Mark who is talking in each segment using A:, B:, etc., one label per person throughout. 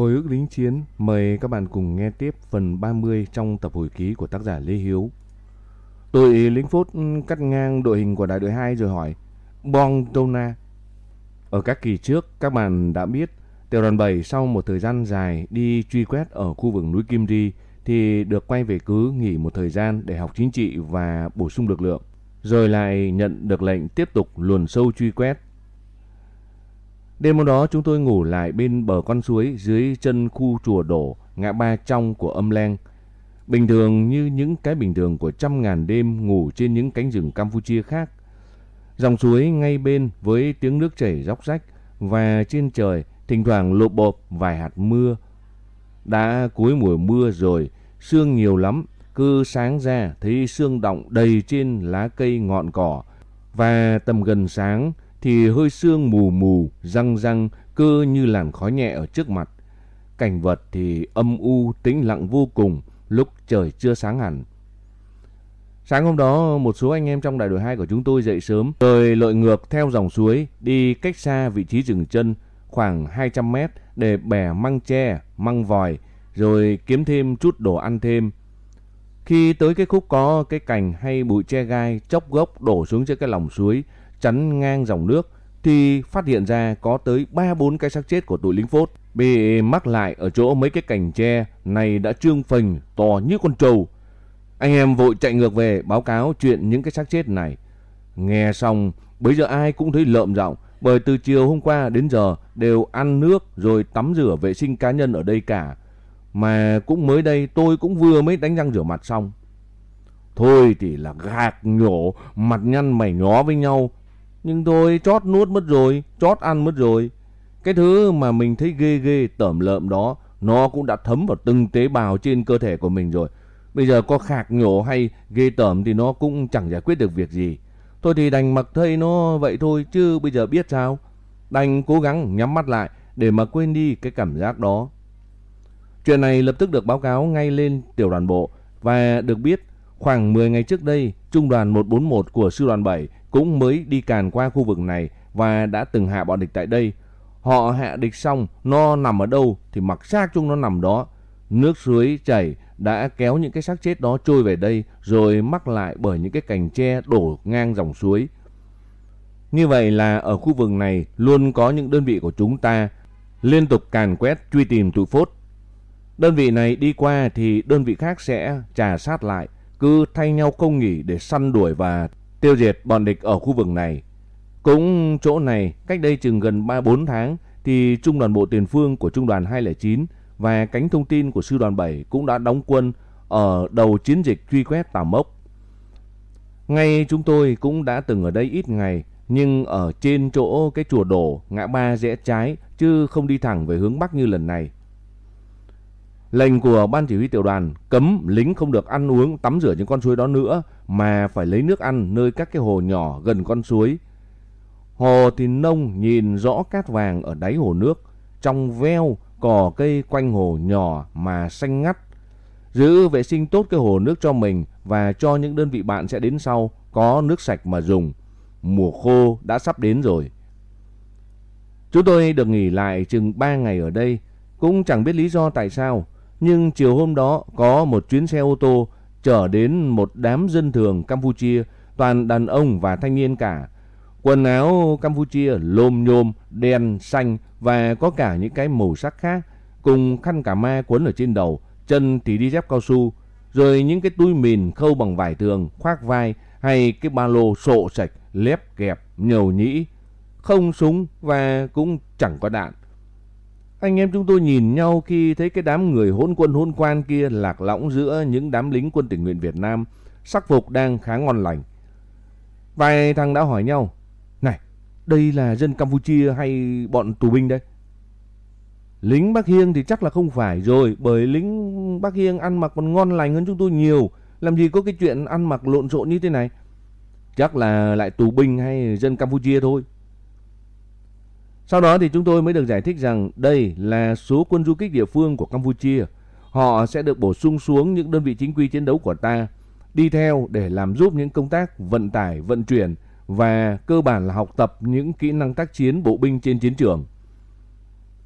A: Hồi ức lính chiến, mời các bạn cùng nghe tiếp phần 30 trong tập hồi ký của tác giả Lê Hiếu. Tôi lính phốt cắt ngang đội hình của đại đội 2 rồi hỏi, Bong Tona. Ở các kỳ trước, các bạn đã biết, tiểu đoàn 7 sau một thời gian dài đi truy quét ở khu vực núi Kim Ri thì được quay về cứ nghỉ một thời gian để học chính trị và bổ sung lực lượng. Rồi lại nhận được lệnh tiếp tục luồn sâu truy quét Đêm hôm đó chúng tôi ngủ lại bên bờ con suối dưới chân khu chùa đổ ngã ba trong của âm len. Bình thường như những cái bình thường của trăm ngàn đêm ngủ trên những cánh rừng Campuchia khác. Dòng suối ngay bên với tiếng nước chảy róc rách và trên trời thỉnh thoảng lộp bộp vài hạt mưa. Đã cuối mùa mưa rồi, sương nhiều lắm, cứ sáng ra thấy sương động đầy trên lá cây ngọn cỏ và tầm gần sáng thì hơi sương mù mù, răng răng, cơ như làn khói nhẹ ở trước mặt. Cảnh vật thì âm u, tĩnh lặng vô cùng, lúc trời chưa sáng hẳn. Sáng hôm đó, một số anh em trong đại đội 2 của chúng tôi dậy sớm, rồi lội ngược theo dòng suối, đi cách xa vị trí dừng chân khoảng 200 mét để bẻ măng tre, măng vòi, rồi kiếm thêm chút đồ ăn thêm. Khi tới cái khúc có cái cành hay bụi tre gai chốc gốc đổ xuống trên cái lòng suối, chắn ngang dòng nước thì phát hiện ra có tới 3-4 cái xác chết của tụi lính phốt bị mắc lại ở chỗ mấy cái cành tre này đã trương phình to như con trâu. Anh em vội chạy ngược về báo cáo chuyện những cái xác chết này. Nghe xong, bây giờ ai cũng thấy lợm giọng bởi từ chiều hôm qua đến giờ đều ăn nước rồi tắm rửa vệ sinh cá nhân ở đây cả. Mà cũng mới đây tôi cũng vừa mới đánh răng rửa mặt xong. Thôi thì là gạt nhổ, mặt nhăn mày nhó với nhau nhưng tôi chót nuốt mất rồi, chót ăn mất rồi. Cái thứ mà mình thấy ghê ghê tởm lợm đó, nó cũng đã thấm vào từng tế bào trên cơ thể của mình rồi. Bây giờ có khạc nhổ hay ghê tởm thì nó cũng chẳng giải quyết được việc gì. Thôi thì đành mặc thây nó vậy thôi chứ bây giờ biết sao. Đành cố gắng nhắm mắt lại để mà quên đi cái cảm giác đó. Chuyện này lập tức được báo cáo ngay lên tiểu đoàn bộ và được biết khoảng 10 ngày trước đây, trung đoàn 141 của sư đoàn 7 cũng mới đi càn qua khu vực này và đã từng hạ bọn địch tại đây. Họ hạ địch xong, nó nằm ở đâu thì mặc xác chúng nó nằm đó. Nước suối chảy đã kéo những cái xác chết đó trôi về đây rồi mắc lại bởi những cái cành tre đổ ngang dòng suối. Như vậy là ở khu vực này luôn có những đơn vị của chúng ta liên tục càn quét truy tìm tụi phốt. Đơn vị này đi qua thì đơn vị khác sẽ trà sát lại, cứ thay nhau không nghỉ để săn đuổi và tiêu diệt bọn địch ở khu vực này. Cũng chỗ này, cách đây chừng gần 3-4 tháng, thì Trung đoàn Bộ Tiền Phương của Trung đoàn 209 và cánh thông tin của Sư đoàn 7 cũng đã đóng quân ở đầu chiến dịch truy quét Tà Mốc. Ngay chúng tôi cũng đã từng ở đây ít ngày, nhưng ở trên chỗ cái chùa đổ, ngã ba rẽ trái, chứ không đi thẳng về hướng Bắc như lần này. Lệnh của ban chỉ huy tiểu đoàn cấm lính không được ăn uống tắm rửa những con suối đó nữa mà phải lấy nước ăn nơi các cái hồ nhỏ gần con suối. Hồ thì nông nhìn rõ cát vàng ở đáy hồ nước, trong veo cỏ cây quanh hồ nhỏ mà xanh ngắt. Giữ vệ sinh tốt cái hồ nước cho mình và cho những đơn vị bạn sẽ đến sau có nước sạch mà dùng. Mùa khô đã sắp đến rồi. Chúng tôi được nghỉ lại chừng 3 ngày ở đây, cũng chẳng biết lý do tại sao. Nhưng chiều hôm đó có một chuyến xe ô tô chở đến một đám dân thường Campuchia, toàn đàn ông và thanh niên cả. Quần áo Campuchia lôm nhôm, đen, xanh và có cả những cái màu sắc khác, cùng khăn cả ma quấn ở trên đầu, chân thì đi dép cao su, rồi những cái túi mìn khâu bằng vải thường, khoác vai hay cái ba lô sộ sạch, lép kẹp, nhầu nhĩ, không súng và cũng chẳng có đạn. Anh em chúng tôi nhìn nhau khi thấy cái đám người hôn quân hôn quan kia lạc lõng giữa những đám lính quân tình nguyện Việt Nam, sắc phục đang khá ngon lành. Vài thằng đã hỏi nhau, này, đây là dân Campuchia hay bọn tù binh đây? Lính Bắc Hiêng thì chắc là không phải rồi, bởi lính Bắc Hiêng ăn mặc còn ngon lành hơn chúng tôi nhiều. Làm gì có cái chuyện ăn mặc lộn xộn như thế này? Chắc là lại tù binh hay dân Campuchia thôi. Sau đó thì chúng tôi mới được giải thích rằng đây là số quân du kích địa phương của Campuchia. Họ sẽ được bổ sung xuống những đơn vị chính quy chiến đấu của ta, đi theo để làm giúp những công tác vận tải, vận chuyển và cơ bản là học tập những kỹ năng tác chiến bộ binh trên chiến trường.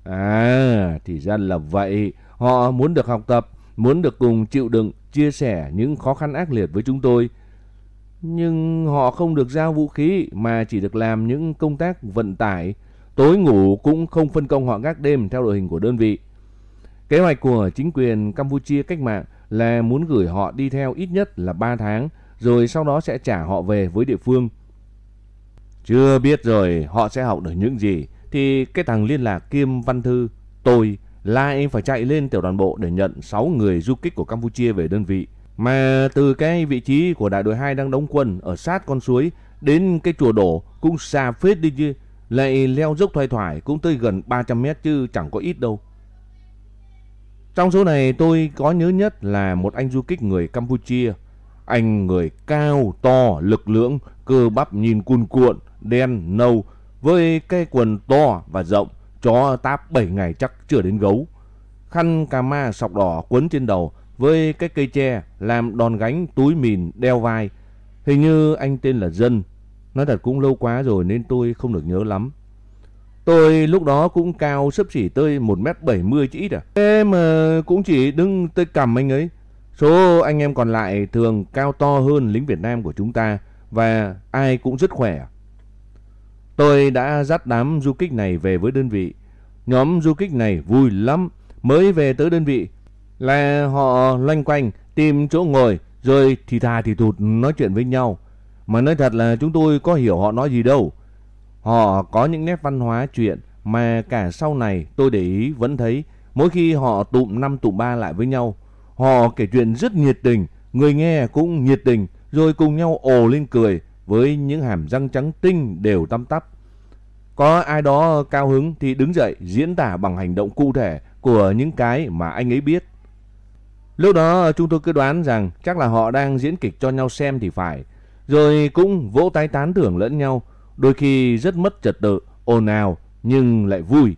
A: À, thì ra là vậy. Họ muốn được học tập, muốn được cùng chịu đựng, chia sẻ những khó khăn ác liệt với chúng tôi. Nhưng họ không được giao vũ khí mà chỉ được làm những công tác vận tải. Tối ngủ cũng không phân công họ gác đêm theo đội hình của đơn vị. Kế hoạch của chính quyền Campuchia cách mạng là muốn gửi họ đi theo ít nhất là 3 tháng, rồi sau đó sẽ trả họ về với địa phương. Chưa biết rồi họ sẽ học được những gì, thì cái thằng liên lạc Kim Văn Thư, tôi lại phải chạy lên tiểu đoàn bộ để nhận 6 người du kích của Campuchia về đơn vị. Mà từ cái vị trí của đại đội 2 đang đóng quân ở sát con suối đến cái chùa đổ cũng xa phết đi chứ. Lại leo dốc thoai thoải cũng tới gần 300 mét chứ chẳng có ít đâu. Trong số này tôi có nhớ nhất là một anh du kích người Campuchia. Anh người cao, to, lực lưỡng, cơ bắp nhìn cuồn cuộn, đen, nâu, với cái quần to và rộng, chó táp 7 ngày chắc chưa đến gấu. Khăn cà ma sọc đỏ quấn trên đầu với cái cây tre làm đòn gánh túi mìn đeo vai. Hình như anh tên là Dân. Nói thật cũng lâu quá rồi nên tôi không được nhớ lắm. Tôi lúc đó cũng cao sấp xỉ tới 1m70 chứ ít à. Thế mà cũng chỉ đứng tới cầm anh ấy. Số anh em còn lại thường cao to hơn lính Việt Nam của chúng ta và ai cũng rất khỏe. Tôi đã dắt đám du kích này về với đơn vị. Nhóm du kích này vui lắm. Mới về tới đơn vị là họ loanh quanh, tìm chỗ ngồi, rồi thì thà thì thụt nói chuyện với nhau. Mà nói thật là chúng tôi có hiểu họ nói gì đâu. Họ có những nét văn hóa chuyện mà cả sau này tôi để ý vẫn thấy mỗi khi họ tụm năm tụm ba lại với nhau. Họ kể chuyện rất nhiệt tình, người nghe cũng nhiệt tình rồi cùng nhau ồ lên cười với những hàm răng trắng tinh đều tăm tắp. Có ai đó cao hứng thì đứng dậy diễn tả bằng hành động cụ thể của những cái mà anh ấy biết. Lúc đó chúng tôi cứ đoán rằng chắc là họ đang diễn kịch cho nhau xem thì phải. Rồi cũng vỗ tay tán thưởng lẫn nhau, đôi khi rất mất trật tự, ồn ào nhưng lại vui.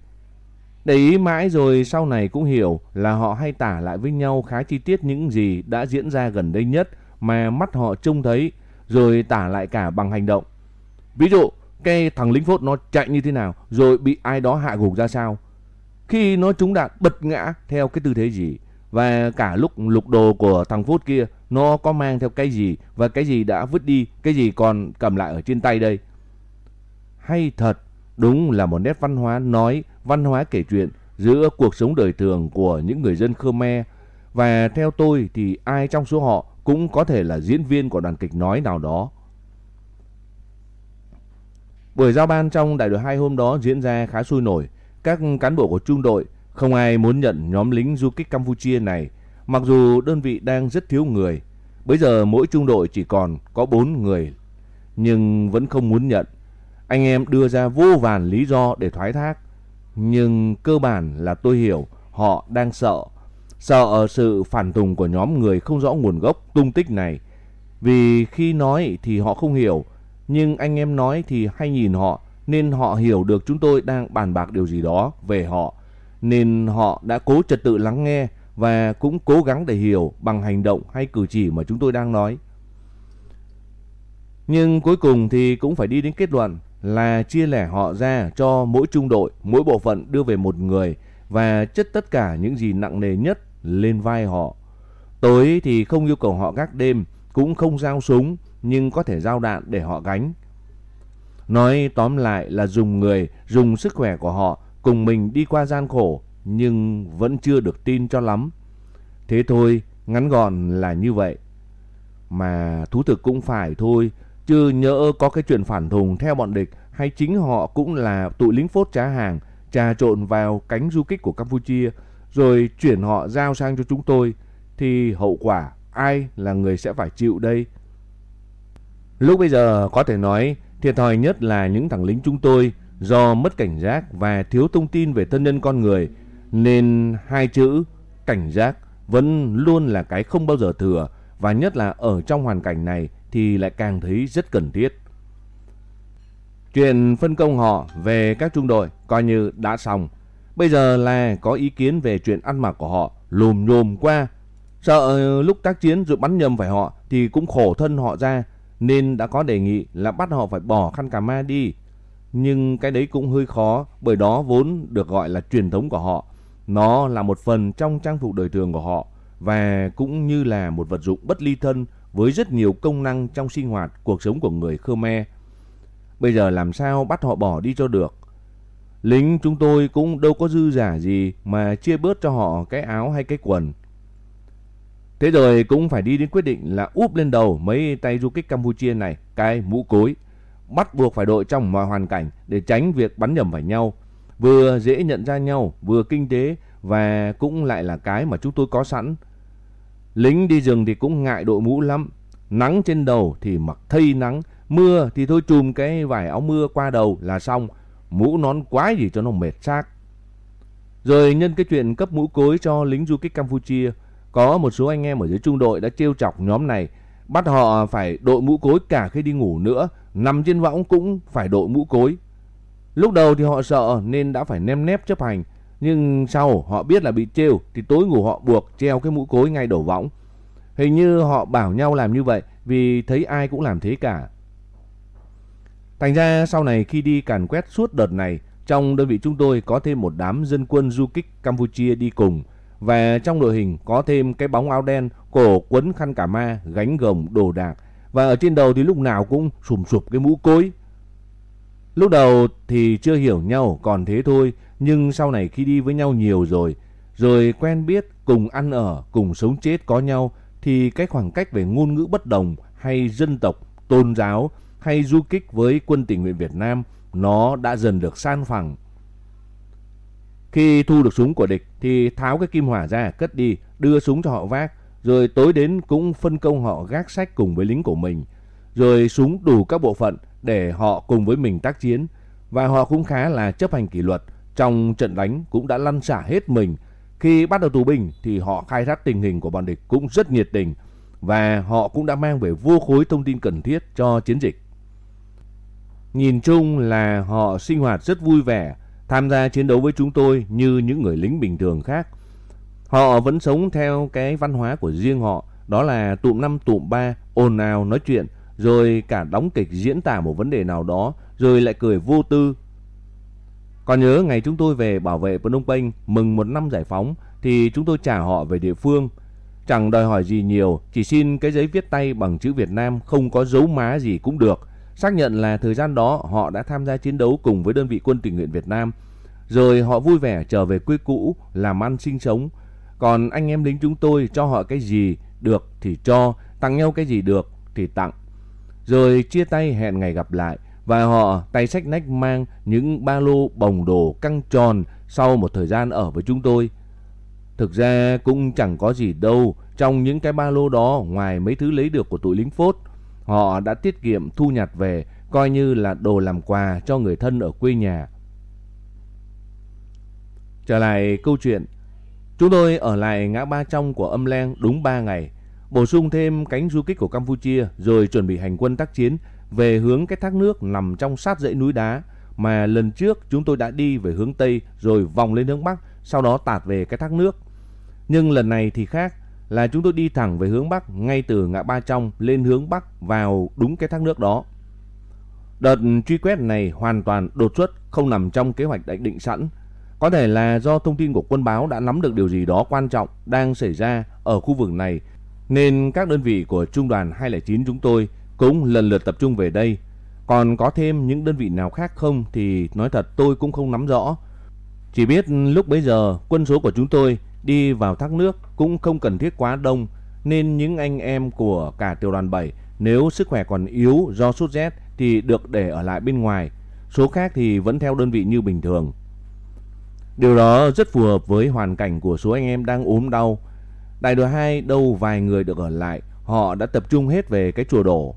A: Để ý mãi rồi sau này cũng hiểu là họ hay tả lại với nhau khá chi tiết những gì đã diễn ra gần đây nhất mà mắt họ trông thấy rồi tả lại cả bằng hành động. Ví dụ, cái thằng lính phốt nó chạy như thế nào rồi bị ai đó hạ gục ra sao. Khi nó trúng đạn bật ngã theo cái tư thế gì và cả lúc lục đồ của thằng phút kia nó có mang theo cái gì và cái gì đã vứt đi, cái gì còn cầm lại ở trên tay đây. Hay thật, đúng là một nét văn hóa nói, văn hóa kể chuyện giữa cuộc sống đời thường của những người dân Khmer và theo tôi thì ai trong số họ cũng có thể là diễn viên của đoàn kịch nói nào đó. Buổi giao ban trong đại đội 2 hôm đó diễn ra khá sôi nổi. Các cán bộ của trung đội không ai muốn nhận nhóm lính du kích Campuchia này, mặc dù đơn vị đang rất thiếu người. Bây giờ mỗi trung đội chỉ còn có 4 người, nhưng vẫn không muốn nhận. Anh em đưa ra vô vàn lý do để thoái thác, nhưng cơ bản là tôi hiểu họ đang sợ. Sợ sự phản tùng của nhóm người không rõ nguồn gốc tung tích này. Vì khi nói thì họ không hiểu, nhưng anh em nói thì hay nhìn họ nên họ hiểu được chúng tôi đang bàn bạc điều gì đó về họ. Nên họ đã cố trật tự lắng nghe và cũng cố gắng để hiểu bằng hành động hay cử chỉ mà chúng tôi đang nói. Nhưng cuối cùng thì cũng phải đi đến kết luận là chia lẻ họ ra cho mỗi trung đội, mỗi bộ phận đưa về một người và chất tất cả những gì nặng nề nhất lên vai họ. Tối thì không yêu cầu họ gác đêm, cũng không giao súng, nhưng có thể giao đạn để họ gánh. Nói tóm lại là dùng người, dùng sức khỏe của họ cùng mình đi qua gian khổ, nhưng vẫn chưa được tin cho lắm. Thế thôi, ngắn gọn là như vậy. Mà thú thực cũng phải thôi, chứ nhỡ có cái chuyện phản thùng theo bọn địch hay chính họ cũng là tụi lính phốt trá hàng, trà trộn vào cánh du kích của Campuchia, rồi chuyển họ giao sang cho chúng tôi, thì hậu quả ai là người sẽ phải chịu đây? Lúc bây giờ có thể nói thiệt thòi nhất là những thằng lính chúng tôi do mất cảnh giác và thiếu thông tin về thân nhân con người, nên hai chữ cảnh giác vẫn luôn là cái không bao giờ thừa, và nhất là ở trong hoàn cảnh này thì lại càng thấy rất cần thiết. Chuyện phân công họ về các trung đội coi như đã xong. Bây giờ là có ý kiến về chuyện ăn mặc của họ, lùm nhồm qua. Sợ lúc tác chiến rồi bắn nhầm phải họ thì cũng khổ thân họ ra, nên đã có đề nghị là bắt họ phải bỏ khăn cà ma đi nhưng cái đấy cũng hơi khó, bởi đó vốn được gọi là truyền thống của họ. Nó là một phần trong trang phục đời thường của họ và cũng như là một vật dụng bất ly thân với rất nhiều công năng trong sinh hoạt, cuộc sống của người Khmer. Bây giờ làm sao bắt họ bỏ đi cho được? Lính chúng tôi cũng đâu có dư giả gì mà chia bớt cho họ cái áo hay cái quần. Thế rồi cũng phải đi đến quyết định là úp lên đầu mấy tay du kích Campuchia này, cái mũ cối. Bắt buộc phải đội trong mọi hoàn cảnh để tránh việc bắn nhầm vào nhau. Vừa dễ nhận ra nhau, vừa kinh tế và cũng lại là cái mà chúng tôi có sẵn. Lính đi rừng thì cũng ngại đội mũ lắm. Nắng trên đầu thì mặc thây nắng, mưa thì thôi chùm cái vải áo mưa qua đầu là xong. Mũ nón quái gì cho nó mệt xác. Rồi nhân cái chuyện cấp mũ cối cho lính du kích Campuchia, có một số anh em ở dưới trung đội đã trêu chọc nhóm này, bắt họ phải đội mũ cối cả khi đi ngủ nữa, nằm trên võng cũng phải đội mũ cối. Lúc đầu thì họ sợ nên đã phải nem nép chấp hành, nhưng sau họ biết là bị trêu thì tối ngủ họ buộc treo cái mũ cối ngay đầu võng. Hình như họ bảo nhau làm như vậy vì thấy ai cũng làm thế cả. Thành ra sau này khi đi càn quét suốt đợt này, trong đơn vị chúng tôi có thêm một đám dân quân du kích Campuchia đi cùng. Và trong đội hình có thêm cái bóng áo đen, cổ quấn khăn cả ma, gánh gồng đồ đạc. Và ở trên đầu thì lúc nào cũng sùm sụp cái mũ cối. Lúc đầu thì chưa hiểu nhau còn thế thôi, nhưng sau này khi đi với nhau nhiều rồi, rồi quen biết, cùng ăn ở, cùng sống chết có nhau, thì cái khoảng cách về ngôn ngữ bất đồng hay dân tộc, tôn giáo hay du kích với quân tình nguyện Việt Nam nó đã dần được san phẳng. Khi thu được súng của địch thì tháo cái kim hỏa ra cất đi, đưa súng cho họ vác, rồi tối đến cũng phân công họ gác sách cùng với lính của mình, rồi súng đủ các bộ phận để họ cùng với mình tác chiến và họ cũng khá là chấp hành kỷ luật, trong trận đánh cũng đã lăn xả hết mình. Khi bắt đầu tù binh thì họ khai thác tình hình của bọn địch cũng rất nhiệt tình và họ cũng đã mang về vô khối thông tin cần thiết cho chiến dịch. Nhìn chung là họ sinh hoạt rất vui vẻ, tham gia chiến đấu với chúng tôi như những người lính bình thường khác. Họ vẫn sống theo cái văn hóa của riêng họ, đó là tụm năm tụm ba, ồn ào nói chuyện, rồi cả đóng kịch diễn tả một vấn đề nào đó, rồi lại cười vô tư. Còn nhớ ngày chúng tôi về bảo vệ Phnom Penh mừng một năm giải phóng thì chúng tôi trả họ về địa phương. Chẳng đòi hỏi gì nhiều, chỉ xin cái giấy viết tay bằng chữ Việt Nam không có dấu má gì cũng được xác nhận là thời gian đó họ đã tham gia chiến đấu cùng với đơn vị quân tình nguyện Việt Nam. Rồi họ vui vẻ trở về quê cũ, làm ăn sinh sống. Còn anh em lính chúng tôi cho họ cái gì được thì cho, tặng nhau cái gì được thì tặng. Rồi chia tay hẹn ngày gặp lại và họ tay sách nách mang những ba lô bồng đồ căng tròn sau một thời gian ở với chúng tôi. Thực ra cũng chẳng có gì đâu trong những cái ba lô đó ngoài mấy thứ lấy được của tụi lính phốt. Họ đã tiết kiệm thu nhặt về, coi như là đồ làm quà cho người thân ở quê nhà. Trở lại câu chuyện, chúng tôi ở lại ngã ba trong của âm len đúng 3 ngày, bổ sung thêm cánh du kích của Campuchia rồi chuẩn bị hành quân tác chiến về hướng cái thác nước nằm trong sát dãy núi đá mà lần trước chúng tôi đã đi về hướng Tây rồi vòng lên hướng Bắc, sau đó tạt về cái thác nước. Nhưng lần này thì khác, là chúng tôi đi thẳng về hướng Bắc ngay từ ngã ba trong lên hướng Bắc vào đúng cái thác nước đó. Đợt truy quét này hoàn toàn đột xuất không nằm trong kế hoạch đã định sẵn. Có thể là do thông tin của quân báo đã nắm được điều gì đó quan trọng đang xảy ra ở khu vực này nên các đơn vị của trung đoàn 209 chúng tôi cũng lần lượt tập trung về đây. Còn có thêm những đơn vị nào khác không thì nói thật tôi cũng không nắm rõ. Chỉ biết lúc bấy giờ quân số của chúng tôi đi vào thác nước cũng không cần thiết quá đông nên những anh em của cả tiểu đoàn 7 nếu sức khỏe còn yếu do sốt rét thì được để ở lại bên ngoài, số khác thì vẫn theo đơn vị như bình thường. Điều đó rất phù hợp với hoàn cảnh của số anh em đang ốm đau. Đại đội 2 đâu vài người được ở lại, họ đã tập trung hết về cái chùa đổ.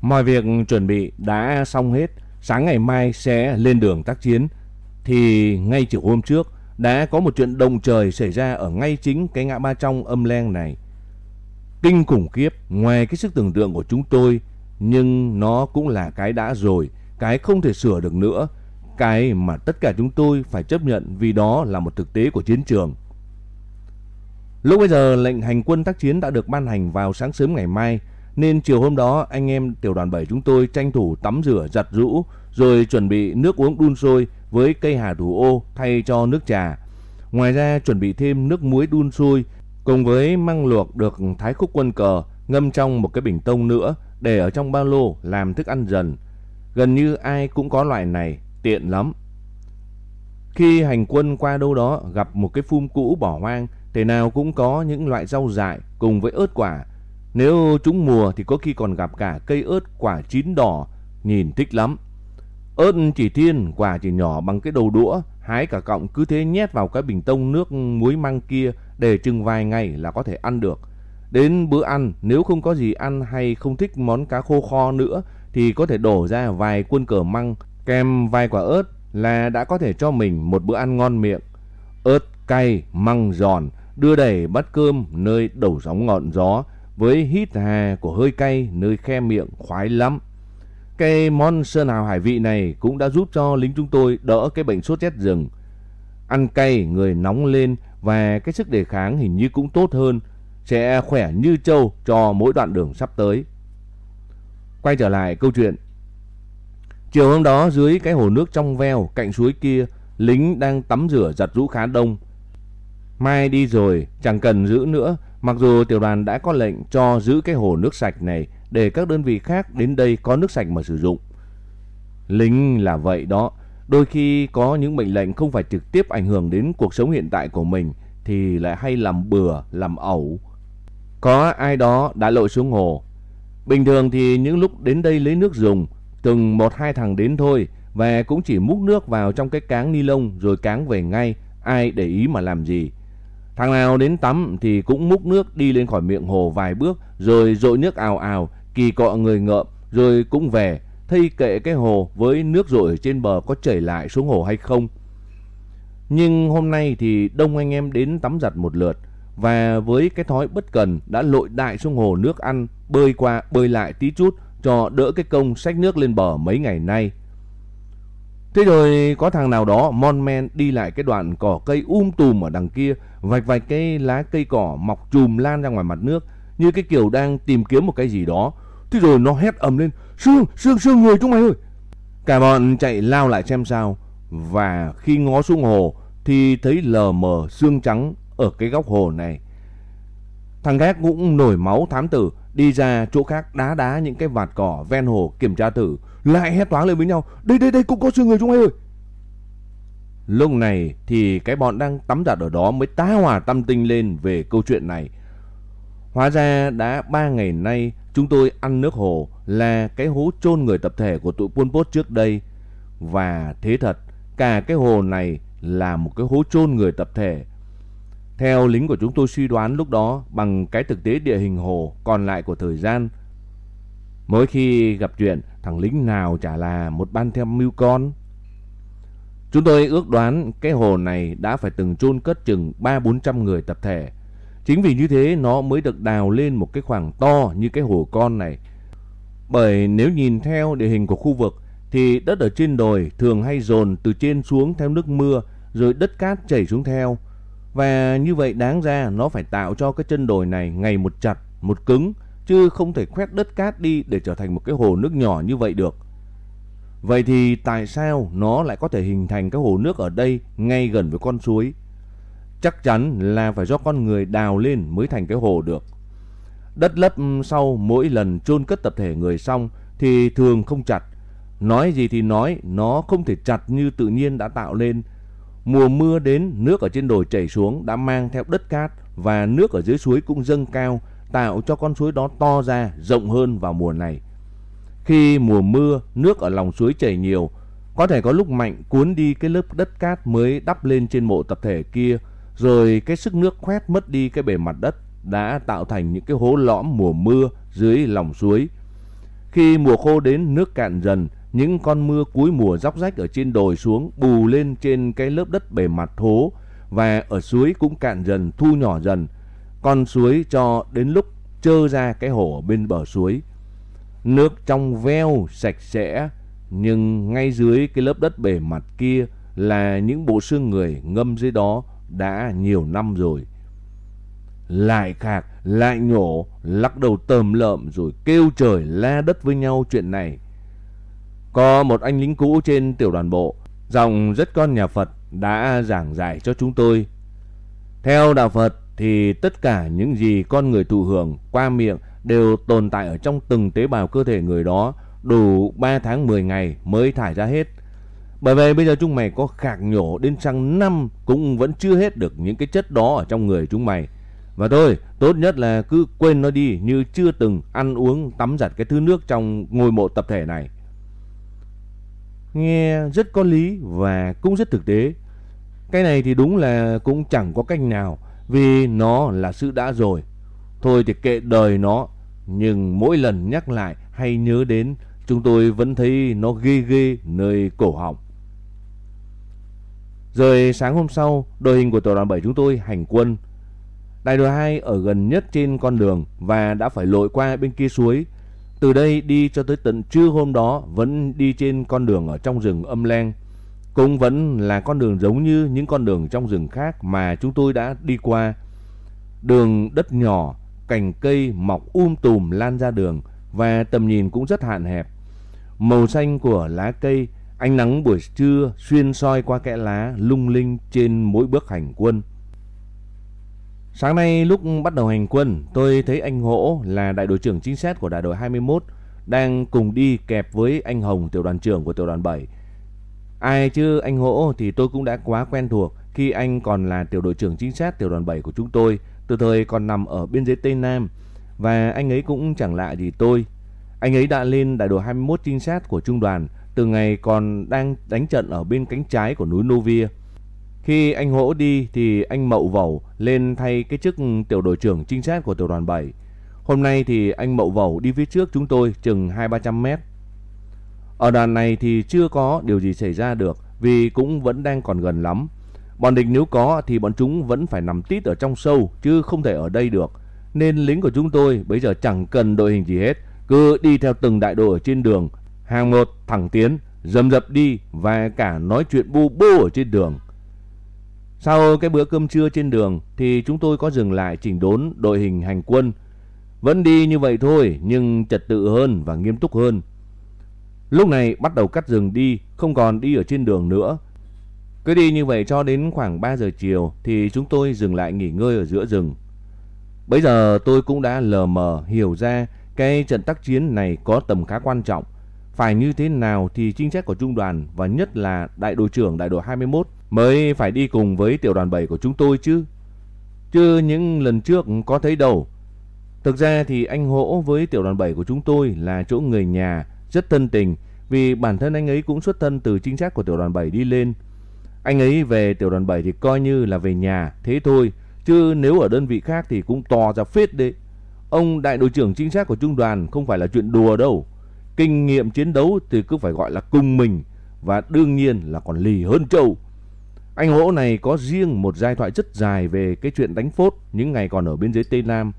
A: Mọi việc chuẩn bị đã xong hết, sáng ngày mai sẽ lên đường tác chiến. Thì ngay chiều hôm trước, đã có một chuyện đồng trời xảy ra ở ngay chính cái ngã ba trong âm len này. Kinh khủng khiếp, ngoài cái sức tưởng tượng của chúng tôi, nhưng nó cũng là cái đã rồi, cái không thể sửa được nữa, cái mà tất cả chúng tôi phải chấp nhận vì đó là một thực tế của chiến trường. Lúc bây giờ lệnh hành quân tác chiến đã được ban hành vào sáng sớm ngày mai, nên chiều hôm đó anh em tiểu đoàn 7 chúng tôi tranh thủ tắm rửa giặt rũ rồi chuẩn bị nước uống đun sôi với cây hà thủ ô thay cho nước trà. Ngoài ra chuẩn bị thêm nước muối đun sôi cùng với măng luộc được thái khúc quân cờ ngâm trong một cái bình tông nữa để ở trong ba lô làm thức ăn dần. Gần như ai cũng có loại này, tiện lắm. Khi hành quân qua đâu đó gặp một cái phum cũ bỏ hoang, thế nào cũng có những loại rau dại cùng với ớt quả. Nếu chúng mùa thì có khi còn gặp cả cây ớt quả chín đỏ, nhìn thích lắm. Ớt chỉ thiên, quả chỉ nhỏ bằng cái đầu đũa, hái cả cọng cứ thế nhét vào cái bình tông nước muối măng kia để chừng vài ngày là có thể ăn được. Đến bữa ăn, nếu không có gì ăn hay không thích món cá khô kho nữa thì có thể đổ ra vài quân cờ măng kèm vài quả ớt là đã có thể cho mình một bữa ăn ngon miệng. Ớt cay, măng giòn, đưa đẩy bát cơm nơi đầu sóng ngọn gió với hít hà của hơi cay nơi khe miệng khoái lắm. Cái món sơn hào hải vị này cũng đã giúp cho lính chúng tôi đỡ cái bệnh sốt rét rừng. Ăn cay người nóng lên và cái sức đề kháng hình như cũng tốt hơn, sẽ khỏe như trâu cho mỗi đoạn đường sắp tới. Quay trở lại câu chuyện. Chiều hôm đó dưới cái hồ nước trong veo cạnh suối kia, lính đang tắm rửa giặt rũ khá đông. Mai đi rồi, chẳng cần giữ nữa, mặc dù tiểu đoàn đã có lệnh cho giữ cái hồ nước sạch này để các đơn vị khác đến đây có nước sạch mà sử dụng. Lính là vậy đó, đôi khi có những mệnh lệnh không phải trực tiếp ảnh hưởng đến cuộc sống hiện tại của mình thì lại hay làm bừa, làm ẩu. Có ai đó đã lội xuống hồ. Bình thường thì những lúc đến đây lấy nước dùng, từng một hai thằng đến thôi và cũng chỉ múc nước vào trong cái cáng ni lông rồi cáng về ngay, ai để ý mà làm gì. Thằng nào đến tắm thì cũng múc nước đi lên khỏi miệng hồ vài bước rồi dội nước ào ào, kỳ cọ người ngợm rồi cũng về, thay kệ cái hồ với nước dội trên bờ có chảy lại xuống hồ hay không. Nhưng hôm nay thì đông anh em đến tắm giặt một lượt và với cái thói bất cần đã lội đại xuống hồ nước ăn, bơi qua bơi lại tí chút cho đỡ cái công xách nước lên bờ mấy ngày nay. Thế rồi có thằng nào đó mon men đi lại cái đoạn cỏ cây um tùm ở đằng kia, vạch vạch cái lá cây cỏ mọc chùm lan ra ngoài mặt nước, như cái kiểu đang tìm kiếm một cái gì đó. Thế rồi nó hét ầm lên, Sương, Sương, Sương người chúng mày ơi. Cả bọn chạy lao lại xem sao, và khi ngó xuống hồ thì thấy lờ mờ xương trắng ở cái góc hồ này. Thằng ghét cũng nổi máu thám tử, đi ra chỗ khác đá đá những cái vạt cỏ ven hồ kiểm tra thử, lại hét toáng lên với nhau, đây đây đây cũng có xương người chúng mày ơi. Lúc này thì cái bọn đang tắm giặt ở đó mới tá hỏa tâm tinh lên về câu chuyện này. Hóa ra đã ba ngày nay chúng tôi ăn nước hồ là cái hố chôn người tập thể của tụi Pol Pot trước đây. Và thế thật, cả cái hồ này là một cái hố chôn người tập thể. Theo lính của chúng tôi suy đoán lúc đó bằng cái thực tế địa hình hồ còn lại của thời gian. Mỗi khi gặp chuyện, thằng lính nào chả là một ban theo mưu con. Chúng tôi ước đoán cái hồ này đã phải từng chôn cất chừng 3-400 người tập thể. Chính vì như thế nó mới được đào lên một cái khoảng to như cái hồ con này. Bởi nếu nhìn theo địa hình của khu vực thì đất ở trên đồi thường hay dồn từ trên xuống theo nước mưa rồi đất cát chảy xuống theo. Và như vậy đáng ra nó phải tạo cho cái chân đồi này ngày một chặt, một cứng chứ không thể khoét đất cát đi để trở thành một cái hồ nước nhỏ như vậy được. Vậy thì tại sao nó lại có thể hình thành cái hồ nước ở đây ngay gần với con suối? Chắc chắn là phải do con người đào lên mới thành cái hồ được. Đất lấp sau mỗi lần chôn cất tập thể người xong thì thường không chặt. Nói gì thì nói, nó không thể chặt như tự nhiên đã tạo lên. Mùa mưa đến, nước ở trên đồi chảy xuống đã mang theo đất cát và nước ở dưới suối cũng dâng cao, tạo cho con suối đó to ra, rộng hơn vào mùa này. Khi mùa mưa, nước ở lòng suối chảy nhiều, có thể có lúc mạnh cuốn đi cái lớp đất cát mới đắp lên trên mộ tập thể kia, rồi cái sức nước khoét mất đi cái bề mặt đất đã tạo thành những cái hố lõm mùa mưa dưới lòng suối. Khi mùa khô đến nước cạn dần, những con mưa cuối mùa róc rách ở trên đồi xuống bù lên trên cái lớp đất bề mặt hố và ở suối cũng cạn dần thu nhỏ dần. Con suối cho đến lúc trơ ra cái hồ ở bên bờ suối. Nước trong veo sạch sẽ nhưng ngay dưới cái lớp đất bề mặt kia là những bộ xương người ngâm dưới đó đã nhiều năm rồi. Lại khạc, lại nhổ, lắc đầu tờm lợm rồi kêu trời la đất với nhau chuyện này. Có một anh lính cũ trên tiểu đoàn bộ, dòng rất con nhà Phật đã giảng giải cho chúng tôi. Theo đạo Phật thì tất cả những gì con người thụ hưởng qua miệng đều tồn tại ở trong từng tế bào cơ thể người đó đủ 3 tháng 10 ngày mới thải ra hết. Bởi vậy bây giờ chúng mày có khạc nhổ đến sang năm cũng vẫn chưa hết được những cái chất đó ở trong người chúng mày. Và thôi, tốt nhất là cứ quên nó đi như chưa từng ăn uống tắm giặt cái thứ nước trong ngôi mộ tập thể này. Nghe rất có lý và cũng rất thực tế. Cái này thì đúng là cũng chẳng có cách nào vì nó là sự đã rồi. Thôi thì kệ đời nó, nhưng mỗi lần nhắc lại hay nhớ đến chúng tôi vẫn thấy nó ghê ghê nơi cổ họng. Rồi sáng hôm sau, đội hình của tổ đoàn 7 chúng tôi hành quân. Đại đội 2 ở gần nhất trên con đường và đã phải lội qua bên kia suối. Từ đây đi cho tới tận trưa hôm đó vẫn đi trên con đường ở trong rừng âm len. Cũng vẫn là con đường giống như những con đường trong rừng khác mà chúng tôi đã đi qua. Đường đất nhỏ, cành cây mọc um tùm lan ra đường và tầm nhìn cũng rất hạn hẹp. Màu xanh của lá cây, ánh nắng buổi trưa xuyên soi qua kẽ lá lung linh trên mỗi bước hành quân. Sáng nay lúc bắt đầu hành quân, tôi thấy anh Hỗ là đại đội trưởng chính sát của đại đội 21 đang cùng đi kẹp với anh Hồng tiểu đoàn trưởng của tiểu đoàn 7. Ai chứ anh Hỗ thì tôi cũng đã quá quen thuộc khi anh còn là tiểu đội trưởng chính sát tiểu đoàn 7 của chúng tôi từ thời còn nằm ở biên giới Tây Nam và anh ấy cũng chẳng lạ gì tôi. Anh ấy đã lên đại đội 21 trinh sát của trung đoàn từ ngày còn đang đánh trận ở bên cánh trái của núi Novia. Khi anh Hỗ đi thì anh Mậu Vẩu lên thay cái chức tiểu đội trưởng trinh sát của tiểu đoàn 7. Hôm nay thì anh Mậu Vẩu đi phía trước chúng tôi chừng 2-300 mét. Ở đoàn này thì chưa có điều gì xảy ra được vì cũng vẫn đang còn gần lắm. Bọn địch nếu có thì bọn chúng vẫn phải nằm tít ở trong sâu chứ không thể ở đây được. Nên lính của chúng tôi bây giờ chẳng cần đội hình gì hết, cứ đi theo từng đại đội ở trên đường, hàng một thẳng tiến, dầm dập đi và cả nói chuyện bu bu ở trên đường. Sau cái bữa cơm trưa trên đường thì chúng tôi có dừng lại chỉnh đốn đội hình hành quân. Vẫn đi như vậy thôi nhưng trật tự hơn và nghiêm túc hơn. Lúc này bắt đầu cắt rừng đi, không còn đi ở trên đường nữa. Cứ đi như vậy cho đến khoảng 3 giờ chiều thì chúng tôi dừng lại nghỉ ngơi ở giữa rừng. Bây giờ tôi cũng đã lờ mờ hiểu ra cái trận tác chiến này có tầm khá quan trọng. Phải như thế nào thì chính sách của trung đoàn và nhất là đại đội trưởng đại đội 21 mới phải đi cùng với tiểu đoàn 7 của chúng tôi chứ. Chứ những lần trước có thấy đâu. Thực ra thì anh Hỗ với tiểu đoàn 7 của chúng tôi là chỗ người nhà rất thân tình vì bản thân anh ấy cũng xuất thân từ chính xác của tiểu đoàn 7 đi lên. Anh ấy về tiểu đoàn 7 thì coi như là về nhà, thế thôi. Chứ nếu ở đơn vị khác thì cũng to ra phết đấy. Ông đại đội trưởng chính xác của trung đoàn không phải là chuyện đùa đâu. Kinh nghiệm chiến đấu thì cứ phải gọi là cùng mình và đương nhiên là còn lì hơn châu. Anh Hỗ này có riêng một giai thoại rất dài về cái chuyện đánh phốt những ngày còn ở biên giới Tây Nam.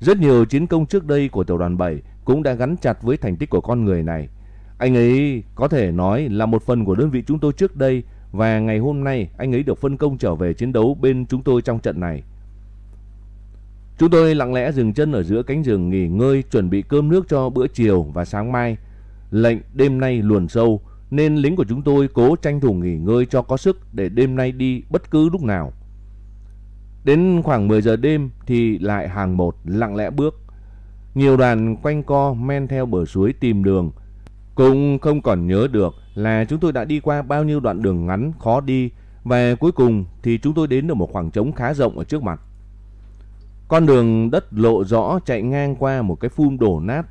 A: Rất nhiều chiến công trước đây của tiểu đoàn 7 cũng đã gắn chặt với thành tích của con người này. Anh ấy có thể nói là một phần của đơn vị chúng tôi trước đây và ngày hôm nay anh ấy được phân công trở về chiến đấu bên chúng tôi trong trận này. Chúng tôi lặng lẽ dừng chân ở giữa cánh rừng nghỉ ngơi, chuẩn bị cơm nước cho bữa chiều và sáng mai. Lệnh đêm nay luồn sâu nên lính của chúng tôi cố tranh thủ nghỉ ngơi cho có sức để đêm nay đi bất cứ lúc nào. Đến khoảng 10 giờ đêm thì lại hàng một lặng lẽ bước. Nhiều đoàn quanh co men theo bờ suối tìm đường. Cũng không còn nhớ được là chúng tôi đã đi qua bao nhiêu đoạn đường ngắn khó đi và cuối cùng thì chúng tôi đến được một khoảng trống khá rộng ở trước mặt. Con đường đất lộ rõ chạy ngang qua một cái phum đổ nát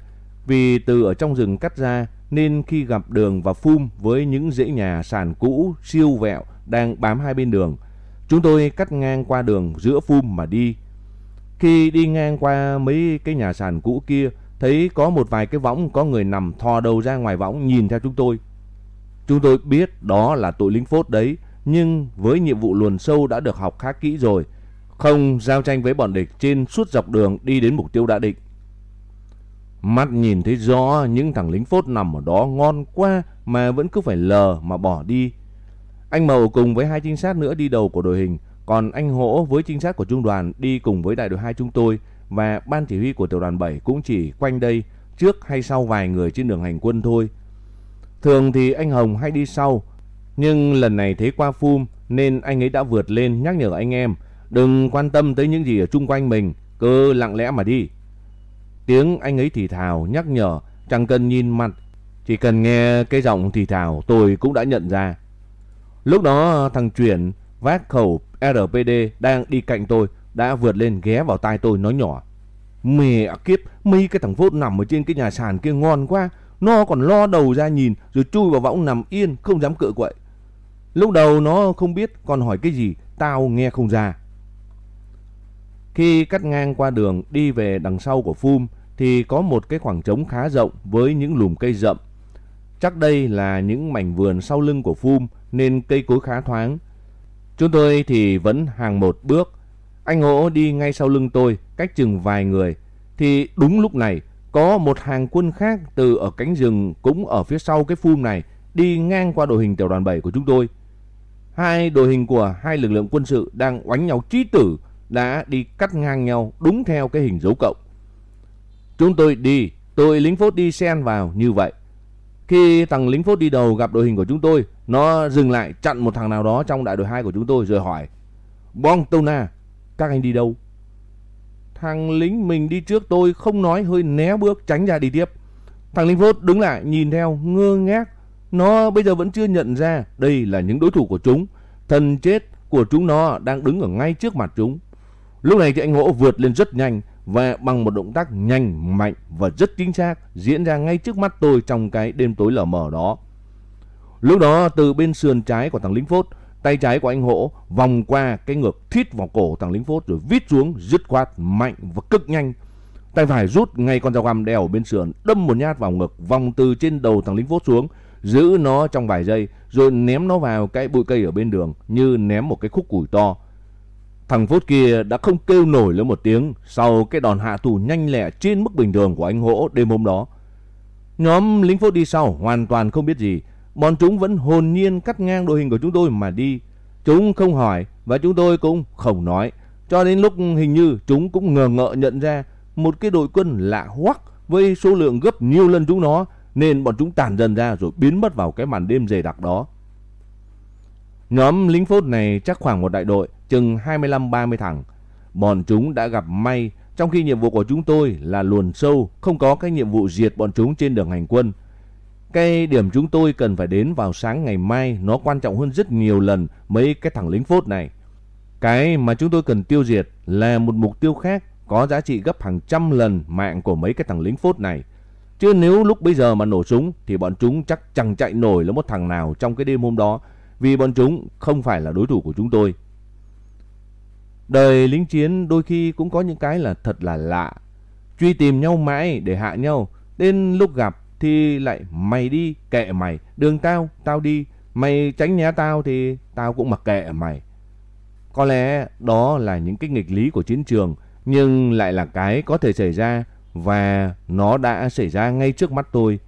A: vì từ ở trong rừng cắt ra nên khi gặp đường và phum với những dãy nhà sàn cũ siêu vẹo đang bám hai bên đường, chúng tôi cắt ngang qua đường giữa phum mà đi. Khi đi ngang qua mấy cái nhà sàn cũ kia, thấy có một vài cái võng có người nằm thò đầu ra ngoài võng nhìn theo chúng tôi. Chúng tôi biết đó là tội lính phốt đấy, nhưng với nhiệm vụ luồn sâu đã được học khá kỹ rồi, không giao tranh với bọn địch trên suốt dọc đường đi đến mục tiêu đã định. Mắt nhìn thấy rõ những thằng lính phốt nằm ở đó ngon quá mà vẫn cứ phải lờ mà bỏ đi. Anh Mậu cùng với hai trinh sát nữa đi đầu của đội hình, còn anh Hỗ với trinh sát của trung đoàn đi cùng với đại đội 2 chúng tôi và ban chỉ huy của tiểu đoàn 7 cũng chỉ quanh đây trước hay sau vài người trên đường hành quân thôi. Thường thì anh Hồng hay đi sau, nhưng lần này thấy qua phum nên anh ấy đã vượt lên nhắc nhở anh em đừng quan tâm tới những gì ở chung quanh mình, cứ lặng lẽ mà đi. Tiếng anh ấy thì thào nhắc nhở, chẳng cần nhìn mặt, chỉ cần nghe cái giọng thì thào tôi cũng đã nhận ra. Lúc đó thằng Chuyển vác khẩu RPD đang đi cạnh tôi đã vượt lên ghé vào tai tôi nói nhỏ. Mẹ kiếp, mấy cái thằng phốt nằm ở trên cái nhà sàn kia ngon quá. Nó còn lo đầu ra nhìn rồi chui vào võng nằm yên không dám cựa quậy. Lúc đầu nó không biết còn hỏi cái gì tao nghe không ra. Khi cắt ngang qua đường đi về đằng sau của Phum thì có một cái khoảng trống khá rộng với những lùm cây rậm. Chắc đây là những mảnh vườn sau lưng của Phum nên cây cối khá thoáng. Chúng tôi thì vẫn hàng một bước. Anh Hỗ đi ngay sau lưng tôi, cách chừng vài người. Thì đúng lúc này, có một hàng quân khác từ ở cánh rừng cũng ở phía sau cái Phum này, đi ngang qua đội hình tiểu đoàn 7 của chúng tôi. Hai đội hình của hai lực lượng quân sự đang oánh nhau chí tử, đã đi cắt ngang nhau đúng theo cái hình dấu cộng. Chúng tôi đi, tôi lính phốt đi xen vào như vậy. Khi thằng lính phốt đi đầu gặp đội hình của chúng tôi, nó dừng lại chặn một thằng nào đó trong đại đội 2 của chúng tôi rồi hỏi Bong Tona, các anh đi đâu? Thằng lính mình đi trước tôi không nói hơi né bước tránh ra đi tiếp. Thằng lính phốt đứng lại nhìn theo ngơ ngác. Nó bây giờ vẫn chưa nhận ra đây là những đối thủ của chúng. Thần chết của chúng nó đang đứng ở ngay trước mặt chúng. Lúc này thì anh Hỗ vượt lên rất nhanh và bằng một động tác nhanh, mạnh và rất chính xác diễn ra ngay trước mắt tôi trong cái đêm tối lờ mờ đó. Lúc đó từ bên sườn trái của thằng lính phốt, tay trái của anh Hỗ vòng qua cái ngực thít vào cổ thằng lính phốt rồi vít xuống dứt khoát mạnh và cực nhanh. Tay phải rút ngay con dao găm đeo bên sườn đâm một nhát vào ngực vòng từ trên đầu thằng lính phốt xuống giữ nó trong vài giây rồi ném nó vào cái bụi cây ở bên đường như ném một cái khúc củi to. Thằng Phốt kia đã không kêu nổi lên một tiếng sau cái đòn hạ thủ nhanh lẹ trên mức bình thường của anh Hỗ đêm hôm đó. Nhóm lính Phốt đi sau hoàn toàn không biết gì. Bọn chúng vẫn hồn nhiên cắt ngang đội hình của chúng tôi mà đi. Chúng không hỏi và chúng tôi cũng không nói. Cho đến lúc hình như chúng cũng ngờ ngợ nhận ra một cái đội quân lạ hoắc với số lượng gấp nhiều lần chúng nó, nên bọn chúng tàn dần ra rồi biến mất vào cái màn đêm dày đặc đó. Nhóm lính phốt này chắc khoảng một đại đội, chừng 25-30 thằng. Bọn chúng đã gặp may, trong khi nhiệm vụ của chúng tôi là luồn sâu, không có cái nhiệm vụ diệt bọn chúng trên đường hành quân. Cái điểm chúng tôi cần phải đến vào sáng ngày mai nó quan trọng hơn rất nhiều lần mấy cái thằng lính phốt này. Cái mà chúng tôi cần tiêu diệt là một mục tiêu khác có giá trị gấp hàng trăm lần mạng của mấy cái thằng lính phốt này. Chứ nếu lúc bây giờ mà nổ súng thì bọn chúng chắc chẳng chạy nổi là một thằng nào trong cái đêm hôm đó vì bọn chúng không phải là đối thủ của chúng tôi. Đời lính chiến đôi khi cũng có những cái là thật là lạ. Truy tìm nhau mãi để hạ nhau. Đến lúc gặp thì lại mày đi kệ mày. Đường tao, tao đi. Mày tránh né tao thì tao cũng mặc kệ mày. Có lẽ đó là những cái nghịch lý của chiến trường. Nhưng lại là cái có thể xảy ra. Và nó đã xảy ra ngay trước mắt tôi.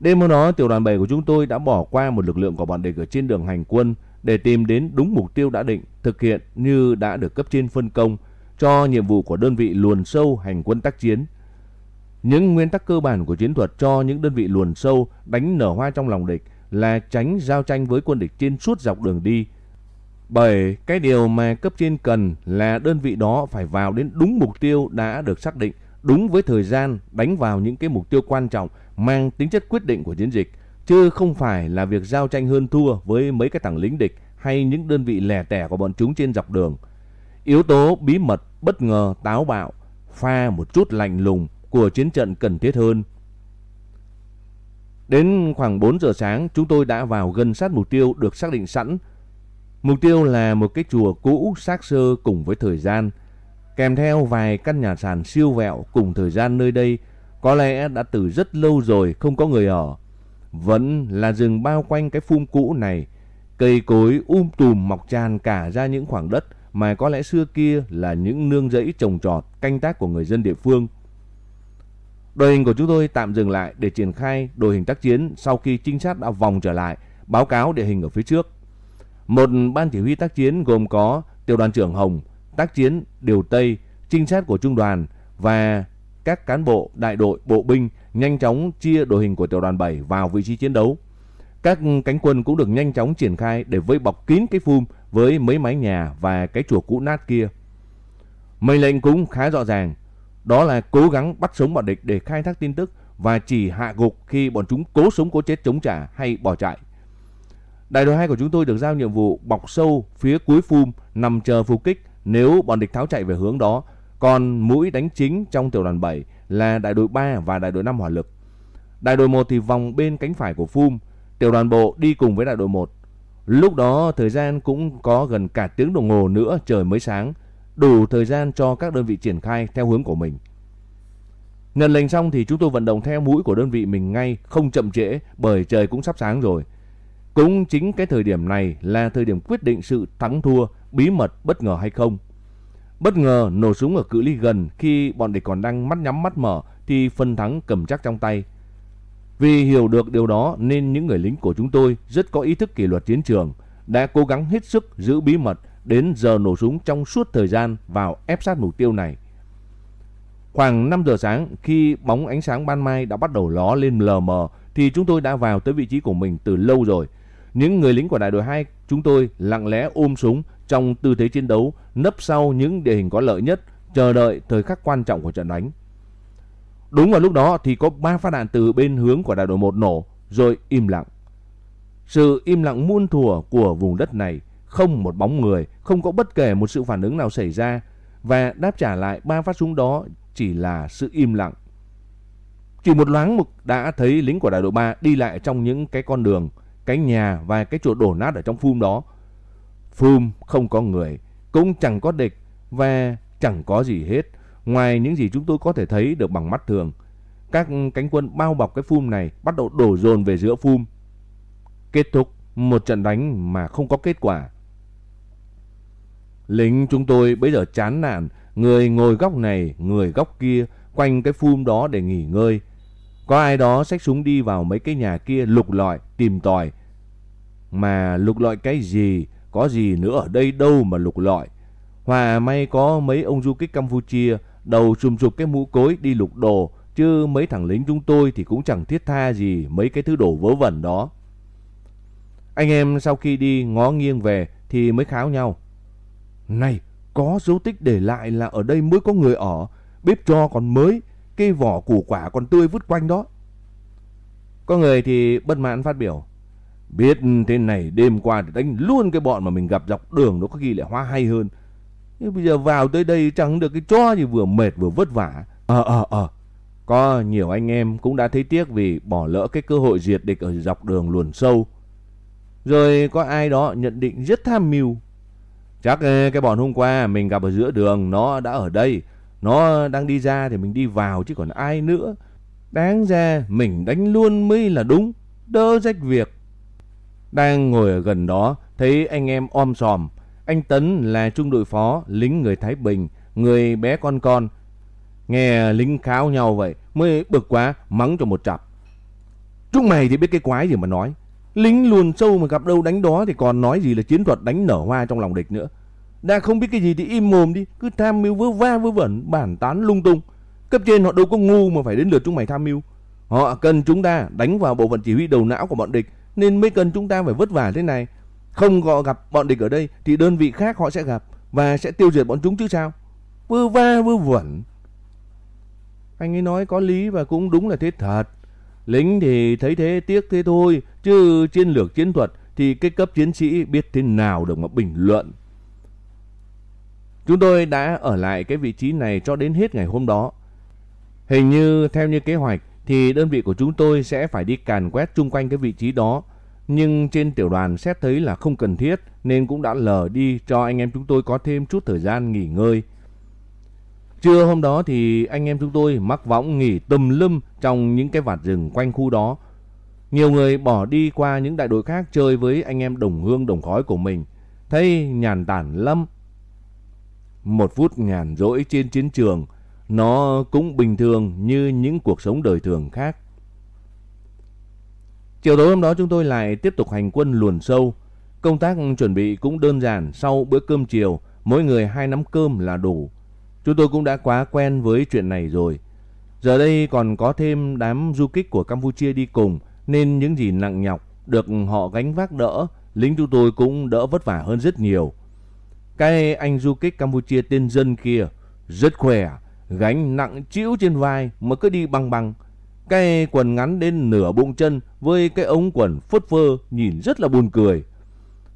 A: Đêm hôm đó tiểu đoàn 7 của chúng tôi đã bỏ qua một lực lượng của bọn địch ở trên đường hành quân để tìm đến đúng mục tiêu đã định, thực hiện như đã được cấp trên phân công cho nhiệm vụ của đơn vị luồn sâu hành quân tác chiến. Những nguyên tắc cơ bản của chiến thuật cho những đơn vị luồn sâu đánh nở hoa trong lòng địch là tránh giao tranh với quân địch trên suốt dọc đường đi. Bởi cái điều mà cấp trên cần là đơn vị đó phải vào đến đúng mục tiêu đã được xác định, đúng với thời gian đánh vào những cái mục tiêu quan trọng mang tính chất quyết định của chiến dịch, chứ không phải là việc giao tranh hơn thua với mấy cái thằng lính địch hay những đơn vị lẻ tẻ của bọn chúng trên dọc đường. Yếu tố bí mật, bất ngờ, táo bạo, pha một chút lạnh lùng của chiến trận cần thiết hơn. Đến khoảng 4 giờ sáng, chúng tôi đã vào gần sát mục tiêu được xác định sẵn. Mục tiêu là một cái chùa cũ xác sơ cùng với thời gian, kèm theo vài căn nhà sàn siêu vẹo cùng thời gian nơi đây có lẽ đã từ rất lâu rồi không có người ở. Vẫn là rừng bao quanh cái phum cũ này. Cây cối um tùm mọc tràn cả ra những khoảng đất mà có lẽ xưa kia là những nương rẫy trồng trọt, canh tác của người dân địa phương. Đội hình của chúng tôi tạm dừng lại để triển khai đội hình tác chiến sau khi trinh sát đã vòng trở lại, báo cáo địa hình ở phía trước. Một ban chỉ huy tác chiến gồm có tiểu đoàn trưởng Hồng, tác chiến Điều Tây, trinh sát của trung đoàn và các cán bộ, đại đội, bộ binh nhanh chóng chia đội hình của tiểu đoàn 7 vào vị trí chiến đấu. Các cánh quân cũng được nhanh chóng triển khai để vây bọc kín cái phum với mấy mái nhà và cái chùa cũ nát kia. Mệnh lệnh cũng khá rõ ràng, đó là cố gắng bắt sống bọn địch để khai thác tin tức và chỉ hạ gục khi bọn chúng cố sống cố chết chống trả hay bỏ chạy. Đại đội 2 của chúng tôi được giao nhiệm vụ bọc sâu phía cuối phum nằm chờ phục kích nếu bọn địch tháo chạy về hướng đó. Còn mũi đánh chính trong tiểu đoàn 7 là đại đội 3 và đại đội 5 hỏa lực. Đại đội 1 thì vòng bên cánh phải của phum, tiểu đoàn bộ đi cùng với đại đội 1. Lúc đó thời gian cũng có gần cả tiếng đồng hồ nữa trời mới sáng, đủ thời gian cho các đơn vị triển khai theo hướng của mình. Nhận lệnh xong thì chúng tôi vận động theo mũi của đơn vị mình ngay, không chậm trễ bởi trời cũng sắp sáng rồi. Cũng chính cái thời điểm này là thời điểm quyết định sự thắng thua, bí mật, bất ngờ hay không. Bất ngờ nổ súng ở cự ly gần khi bọn địch còn đang mắt nhắm mắt mở thì phần thắng cầm chắc trong tay. Vì hiểu được điều đó nên những người lính của chúng tôi rất có ý thức kỷ luật chiến trường, đã cố gắng hết sức giữ bí mật đến giờ nổ súng trong suốt thời gian vào ép sát mục tiêu này. Khoảng 5 giờ sáng khi bóng ánh sáng ban mai đã bắt đầu ló lên lờ mờ thì chúng tôi đã vào tới vị trí của mình từ lâu rồi. Những người lính của đại đội 2 chúng tôi lặng lẽ ôm súng trong tư thế chiến đấu nấp sau những địa hình có lợi nhất chờ đợi thời khắc quan trọng của trận đánh. Đúng vào lúc đó thì có ba phát đạn từ bên hướng của đại đội 1 nổ rồi im lặng. Sự im lặng muôn thuở của vùng đất này không một bóng người, không có bất kể một sự phản ứng nào xảy ra và đáp trả lại ba phát súng đó chỉ là sự im lặng. Chỉ một loáng mục đã thấy lính của đại đội 3 đi lại trong những cái con đường, cái nhà và cái chỗ đổ nát ở trong phum đó. Phum không có người, cũng chẳng có địch và chẳng có gì hết, ngoài những gì chúng tôi có thể thấy được bằng mắt thường. Các cánh quân bao bọc cái phum này bắt đầu đổ dồn về giữa phum. Kết thúc một trận đánh mà không có kết quả. Lính chúng tôi bây giờ chán nản, người ngồi góc này, người góc kia, quanh cái phum đó để nghỉ ngơi. Có ai đó xách súng đi vào mấy cái nhà kia lục lọi, tìm tòi. Mà lục lọi cái gì, có gì nữa ở đây đâu mà lục lọi. Hòa may có mấy ông du kích Campuchia, đầu chùm chụp cái mũ cối đi lục đồ, chứ mấy thằng lính chúng tôi thì cũng chẳng thiết tha gì mấy cái thứ đồ vớ vẩn đó. Anh em sau khi đi ngó nghiêng về thì mới kháo nhau. Này, có dấu tích để lại là ở đây mới có người ở, bếp cho còn mới, cây vỏ củ quả còn tươi vứt quanh đó. Có người thì bất mãn phát biểu. Biết thế này, đêm qua thì đánh luôn cái bọn mà mình gặp dọc đường nó có khi lại hoa hay hơn. Nhưng bây giờ vào tới đây chẳng được cái cho gì vừa mệt vừa vất vả. Ờ ờ ờ. Có nhiều anh em cũng đã thấy tiếc vì bỏ lỡ cái cơ hội diệt địch ở dọc đường luồn sâu. Rồi có ai đó nhận định rất tham mưu. Chắc cái bọn hôm qua mình gặp ở giữa đường, nó đã ở đây. Nó đang đi ra thì mình đi vào chứ còn ai nữa. Đáng ra mình đánh luôn mới là đúng. Đỡ rách việc. Đang ngồi ở gần đó thấy anh em om sòm. Anh Tấn là trung đội phó, lính người Thái Bình, người bé con con. Nghe lính kháo nhau vậy mới bực quá mắng cho một chặp. Chúng mày thì biết cái quái gì mà nói. Lính luồn sâu mà gặp đâu đánh đó thì còn nói gì là chiến thuật đánh nở hoa trong lòng địch nữa. Đã không biết cái gì thì im mồm đi, cứ tham mưu vớ va vớ vẩn, bản tán lung tung. Cấp trên họ đâu có ngu mà phải đến lượt chúng mày tham mưu. Họ cần chúng ta đánh vào bộ phận chỉ huy đầu não của bọn địch nên mới cần chúng ta phải vất vả thế này. Không có gặp bọn địch ở đây thì đơn vị khác họ sẽ gặp và sẽ tiêu diệt bọn chúng chứ sao. Vơ va vơ vẩn. Anh ấy nói có lý và cũng đúng là thế thật. Lính thì thấy thế tiếc thế thôi, chứ chiến lược chiến thuật thì cái cấp chiến sĩ biết thế nào được mà bình luận. Chúng tôi đã ở lại cái vị trí này cho đến hết ngày hôm đó. Hình như theo như kế hoạch thì đơn vị của chúng tôi sẽ phải đi càn quét chung quanh cái vị trí đó. Nhưng trên tiểu đoàn xét thấy là không cần thiết nên cũng đã lờ đi cho anh em chúng tôi có thêm chút thời gian nghỉ ngơi. Trưa hôm đó thì anh em chúng tôi mắc võng nghỉ tùm lum trong những cái vạt rừng quanh khu đó. Nhiều người bỏ đi qua những đại đội khác chơi với anh em đồng hương đồng khói của mình. Thấy nhàn tản lắm. Một phút nhàn rỗi trên chiến trường, nó cũng bình thường như những cuộc sống đời thường khác. Chiều tối hôm đó chúng tôi lại tiếp tục hành quân luồn sâu. Công tác chuẩn bị cũng đơn giản sau bữa cơm chiều, mỗi người hai nắm cơm là đủ. Chúng tôi cũng đã quá quen với chuyện này rồi. Giờ đây còn có thêm đám du kích của Campuchia đi cùng nên những gì nặng nhọc được họ gánh vác đỡ, lính chúng tôi cũng đỡ vất vả hơn rất nhiều. Cái anh du kích Campuchia tên dân kia rất khỏe, gánh nặng chịu trên vai mà cứ đi băng băng. Cái quần ngắn đến nửa bụng chân với cái ống quần phất phơ nhìn rất là buồn cười.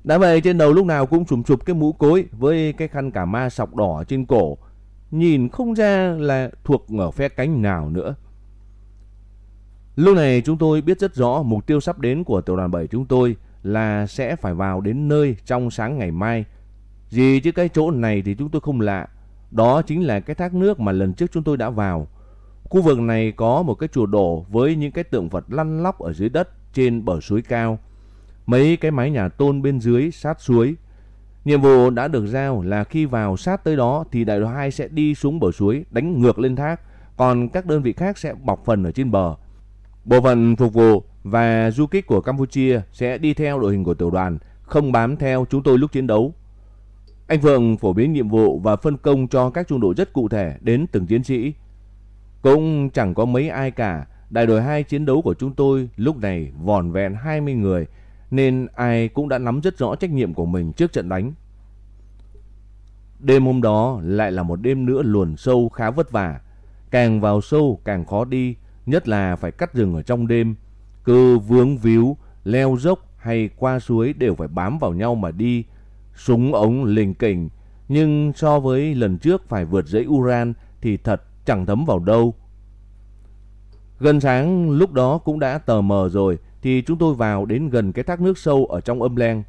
A: Đã vậy trên đầu lúc nào cũng chùm chụp cái mũ cối với cái khăn cả ma sọc đỏ trên cổ. Nhìn không ra là thuộc ở phe cánh nào nữa. Lúc này chúng tôi biết rất rõ mục tiêu sắp đến của tiểu đoàn 7 chúng tôi là sẽ phải vào đến nơi trong sáng ngày mai. Gì chứ cái chỗ này thì chúng tôi không lạ. Đó chính là cái thác nước mà lần trước chúng tôi đã vào. Khu vực này có một cái chùa đổ với những cái tượng Phật lăn lóc ở dưới đất trên bờ suối cao. Mấy cái mái nhà tôn bên dưới sát suối. Nhiệm vụ đã được giao là khi vào sát tới đó thì đại đội 2 sẽ đi xuống bờ suối đánh ngược lên thác. Còn các đơn vị khác sẽ bọc phần ở trên bờ. Bộ phận phục vụ và du kích của Campuchia sẽ đi theo đội hình của tiểu đoàn, không bám theo chúng tôi lúc chiến đấu. Anh Vượng phổ biến nhiệm vụ và phân công cho các trung đội rất cụ thể đến từng chiến sĩ. Cũng chẳng có mấy ai cả, đại đội 2 chiến đấu của chúng tôi lúc này vòn vẹn 20 người, nên ai cũng đã nắm rất rõ trách nhiệm của mình trước trận đánh. Đêm hôm đó lại là một đêm nữa luồn sâu khá vất vả. Càng vào sâu càng khó đi, nhất là phải cắt rừng ở trong đêm. Cứ vướng víu, leo dốc hay qua suối đều phải bám vào nhau mà đi. Súng ống lình kình, nhưng so với lần trước phải vượt dãy Uran thì thật chẳng thấm vào đâu. Gần sáng lúc đó cũng đã tờ mờ rồi thì chúng tôi vào đến gần cái thác nước sâu ở trong âm len.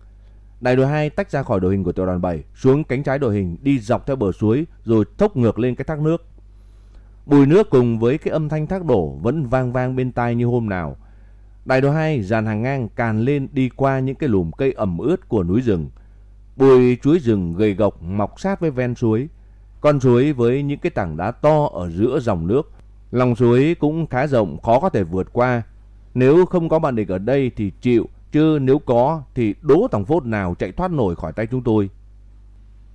A: Đại đội 2 tách ra khỏi đội hình của tiểu đoàn 7, xuống cánh trái đội hình đi dọc theo bờ suối rồi thốc ngược lên cái thác nước. Bùi nước cùng với cái âm thanh thác đổ vẫn vang vang bên tai như hôm nào. Đại đội 2 dàn hàng ngang càn lên đi qua những cái lùm cây ẩm ướt của núi rừng. Bùi chuối rừng gầy gộc mọc sát với ven suối. Con suối với những cái tảng đá to ở giữa dòng nước. Lòng suối cũng khá rộng khó có thể vượt qua. Nếu không có bạn địch ở đây thì chịu, chứ nếu có thì đố thằng phốt nào chạy thoát nổi khỏi tay chúng tôi.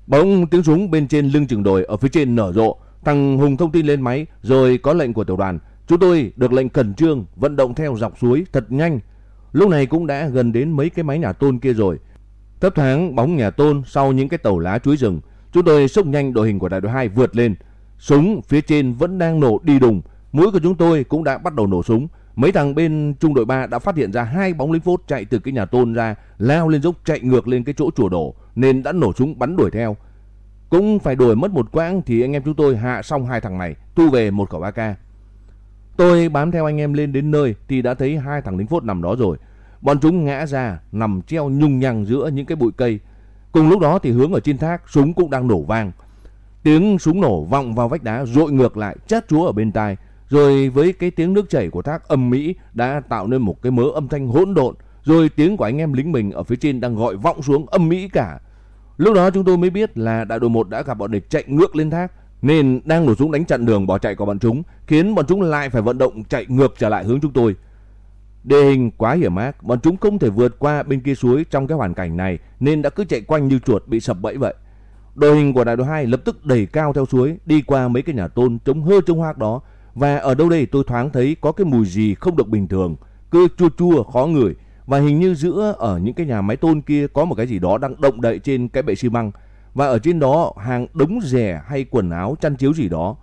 A: Bỗng tiếng súng bên trên lưng chừng đồi ở phía trên nở rộ. Thằng Hùng thông tin lên máy rồi có lệnh của tiểu đoàn. Chúng tôi được lệnh khẩn trương vận động theo dọc suối thật nhanh. Lúc này cũng đã gần đến mấy cái máy nhà tôn kia rồi. Thấp thoáng bóng nhà tôn sau những cái tàu lá chuối rừng. Chúng tôi xông nhanh đội hình của đại đội 2 vượt lên. Súng phía trên vẫn đang nổ đi đùng. Mũi của chúng tôi cũng đã bắt đầu nổ súng. Mấy thằng bên trung đội 3 đã phát hiện ra hai bóng lính phốt chạy từ cái nhà tôn ra, lao lên dốc chạy ngược lên cái chỗ chùa đổ nên đã nổ súng bắn đuổi theo. Cũng phải đuổi mất một quãng thì anh em chúng tôi hạ xong hai thằng này, thu về một khẩu AK. Tôi bám theo anh em lên đến nơi thì đã thấy hai thằng lính phốt nằm đó rồi. Bọn chúng ngã ra, nằm treo nhung nhằng giữa những cái bụi cây. Cùng lúc đó thì hướng ở trên thác, súng cũng đang nổ vang. Tiếng súng nổ vọng vào vách đá rội ngược lại chát chúa ở bên tai. Rồi với cái tiếng nước chảy của thác âm mỹ đã tạo nên một cái mớ âm thanh hỗn độn. Rồi tiếng của anh em lính mình ở phía trên đang gọi vọng xuống âm mỹ cả. Lúc đó chúng tôi mới biết là đại đội 1 đã gặp bọn địch chạy ngược lên thác nên đang nổ súng đánh chặn đường bỏ chạy của bọn chúng, khiến bọn chúng lại phải vận động chạy ngược trở lại hướng chúng tôi. Địa hình quá hiểm ác, bọn chúng không thể vượt qua bên kia suối trong cái hoàn cảnh này nên đã cứ chạy quanh như chuột bị sập bẫy vậy. Đội hình của đại đội 2 lập tức đẩy cao theo suối, đi qua mấy cái nhà tôn chống hơ trông hoác đó và ở đâu đây tôi thoáng thấy có cái mùi gì không được bình thường, cứ chua chua khó ngửi và hình như giữa ở những cái nhà máy tôn kia có một cái gì đó đang động đậy trên cái bệ xi măng và ở trên đó hàng đống rẻ hay quần áo chăn chiếu gì đó.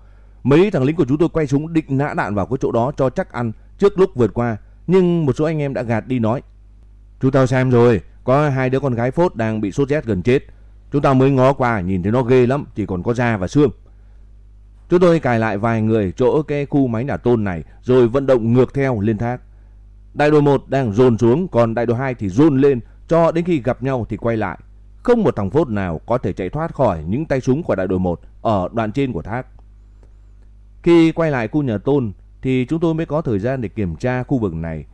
A: Mấy thằng lính của chúng tôi quay súng định nã đạn vào cái chỗ đó cho chắc ăn trước lúc vượt qua, nhưng một số anh em đã gạt đi nói: "Chúng tao xem rồi, có hai đứa con gái phốt đang bị sốt rét gần chết. Chúng tao mới ngó qua nhìn thấy nó ghê lắm, chỉ còn có da và xương." Chúng tôi cài lại vài người chỗ cái khu máy nhà tôn này rồi vận động ngược theo lên thác. Đại đội 1 đang dồn xuống, còn đại đội 2 thì dồn lên cho đến khi gặp nhau thì quay lại. Không một thằng phốt nào có thể chạy thoát khỏi những tay súng của đại đội 1 ở đoạn trên của thác. Khi quay lại khu nhà tôn thì chúng tôi mới có thời gian để kiểm tra khu vực này.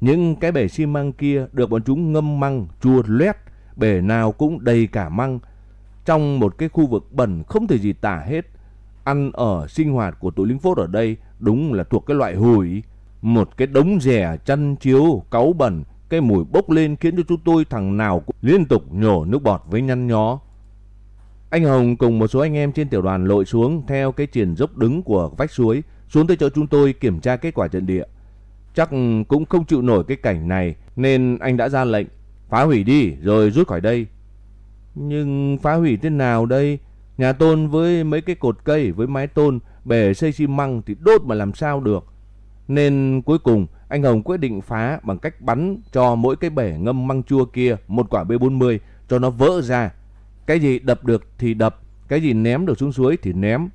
A: Những cái bể xi măng kia được bọn chúng ngâm măng chua loét, bể nào cũng đầy cả măng. Trong một cái khu vực bẩn không thể gì tả hết. Ăn ở sinh hoạt của tụi lính phốt ở đây đúng là thuộc cái loại hủi. Một cái đống rẻ chăn chiếu, cáu bẩn, cái mùi bốc lên khiến cho chúng tôi thằng nào cũng liên tục nhổ nước bọt với nhăn nhó. Anh Hồng cùng một số anh em trên tiểu đoàn lội xuống theo cái triển dốc đứng của vách suối, xuống tới chỗ chúng tôi kiểm tra kết quả trận địa. Chắc cũng không chịu nổi cái cảnh này nên anh đã ra lệnh phá hủy đi rồi rút khỏi đây. Nhưng phá hủy thế nào đây? Nhà tôn với mấy cái cột cây với mái tôn bể xây xi măng thì đốt mà làm sao được. Nên cuối cùng anh Hồng quyết định phá bằng cách bắn cho mỗi cái bể ngâm măng chua kia một quả B40 cho nó vỡ ra. Cái gì đập được thì đập, cái gì ném được xuống suối thì ném.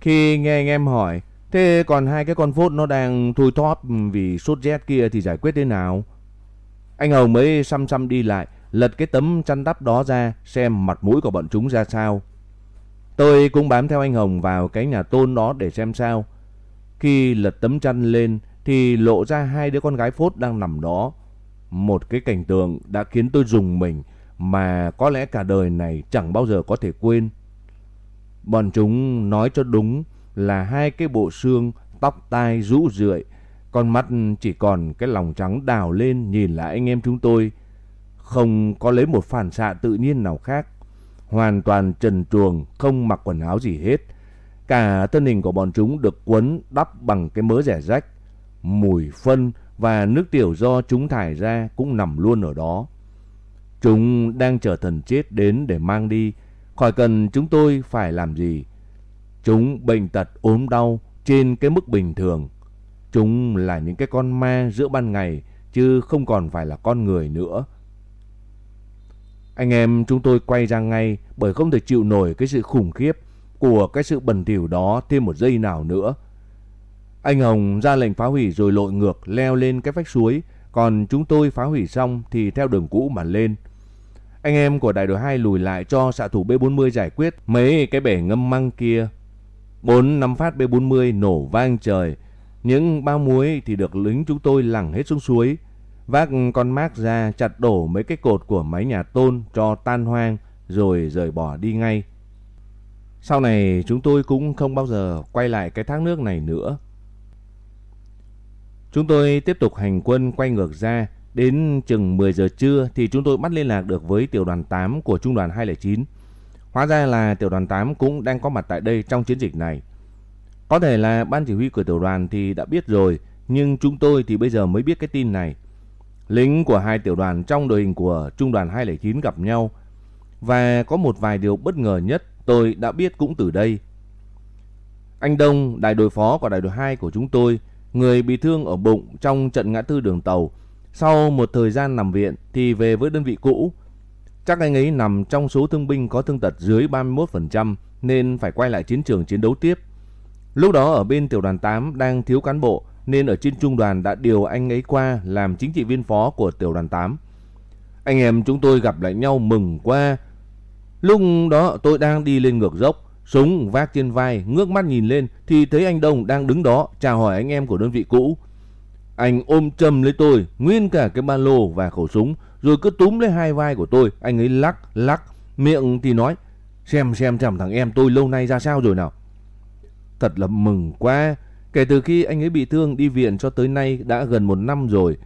A: Khi nghe anh em hỏi, thế còn hai cái con phốt nó đang thui thóp vì sốt rét kia thì giải quyết thế nào? Anh Hồng mới xăm xăm đi lại, lật cái tấm chăn đắp đó ra xem mặt mũi của bọn chúng ra sao. Tôi cũng bám theo anh Hồng vào cái nhà tôn đó để xem sao. Khi lật tấm chăn lên thì lộ ra hai đứa con gái phốt đang nằm đó. Một cái cảnh tượng đã khiến tôi rùng mình mà có lẽ cả đời này chẳng bao giờ có thể quên. Bọn chúng nói cho đúng là hai cái bộ xương, tóc tai rũ rượi, con mắt chỉ còn cái lòng trắng đào lên nhìn lại anh em chúng tôi. Không có lấy một phản xạ tự nhiên nào khác. Hoàn toàn trần truồng, không mặc quần áo gì hết. Cả thân hình của bọn chúng được quấn đắp bằng cái mớ rẻ rách. Mùi phân và nước tiểu do chúng thải ra cũng nằm luôn ở đó. Chúng đang chờ thần chết đến để mang đi, khỏi cần chúng tôi phải làm gì. Chúng bệnh tật ốm đau trên cái mức bình thường. Chúng là những cái con ma giữa ban ngày chứ không còn phải là con người nữa. Anh em chúng tôi quay ra ngay bởi không thể chịu nổi cái sự khủng khiếp của cái sự bẩn thỉu đó thêm một giây nào nữa. Anh Hồng ra lệnh phá hủy rồi lội ngược leo lên cái vách suối, còn chúng tôi phá hủy xong thì theo đường cũ mà lên. Anh em của đại đội 2 lùi lại cho xạ thủ B40 giải quyết mấy cái bể ngâm măng kia bốn năm phát B40 nổ vang trời. Những bao muối thì được lính chúng tôi lẳng hết xuống suối. Vác con mác ra, chặt đổ mấy cái cột của mái nhà tôn cho tan hoang, rồi rời bỏ đi ngay. Sau này, chúng tôi cũng không bao giờ quay lại cái thác nước này nữa. Chúng tôi tiếp tục hành quân quay ngược ra Đến chừng 10 giờ trưa thì chúng tôi bắt liên lạc được với tiểu đoàn 8 của trung đoàn 209. Hóa ra là tiểu đoàn 8 cũng đang có mặt tại đây trong chiến dịch này. Có thể là ban chỉ huy của tiểu đoàn thì đã biết rồi, nhưng chúng tôi thì bây giờ mới biết cái tin này. Lính của hai tiểu đoàn trong đội hình của trung đoàn 209 gặp nhau và có một vài điều bất ngờ nhất tôi đã biết cũng từ đây. Anh Đông, đại đội phó của đại đội 2 của chúng tôi, người bị thương ở bụng trong trận ngã tư đường tàu, sau một thời gian nằm viện thì về với đơn vị cũ. Chắc anh ấy nằm trong số thương binh có thương tật dưới 31% nên phải quay lại chiến trường chiến đấu tiếp. Lúc đó ở bên tiểu đoàn 8 đang thiếu cán bộ nên ở trên trung đoàn đã điều anh ấy qua làm chính trị viên phó của tiểu đoàn 8. Anh em chúng tôi gặp lại nhau mừng qua. Lúc đó tôi đang đi lên ngược dốc, súng vác trên vai, ngước mắt nhìn lên thì thấy anh Đông đang đứng đó chào hỏi anh em của đơn vị cũ. Anh ôm chầm lấy tôi, nguyên cả cái ba lô và khẩu súng, rồi cứ túm lấy hai vai của tôi. Anh ấy lắc, lắc, miệng thì nói, xem xem chằm thằng em tôi lâu nay ra sao rồi nào. Thật là mừng quá, kể từ khi anh ấy bị thương đi viện cho tới nay đã gần một năm rồi.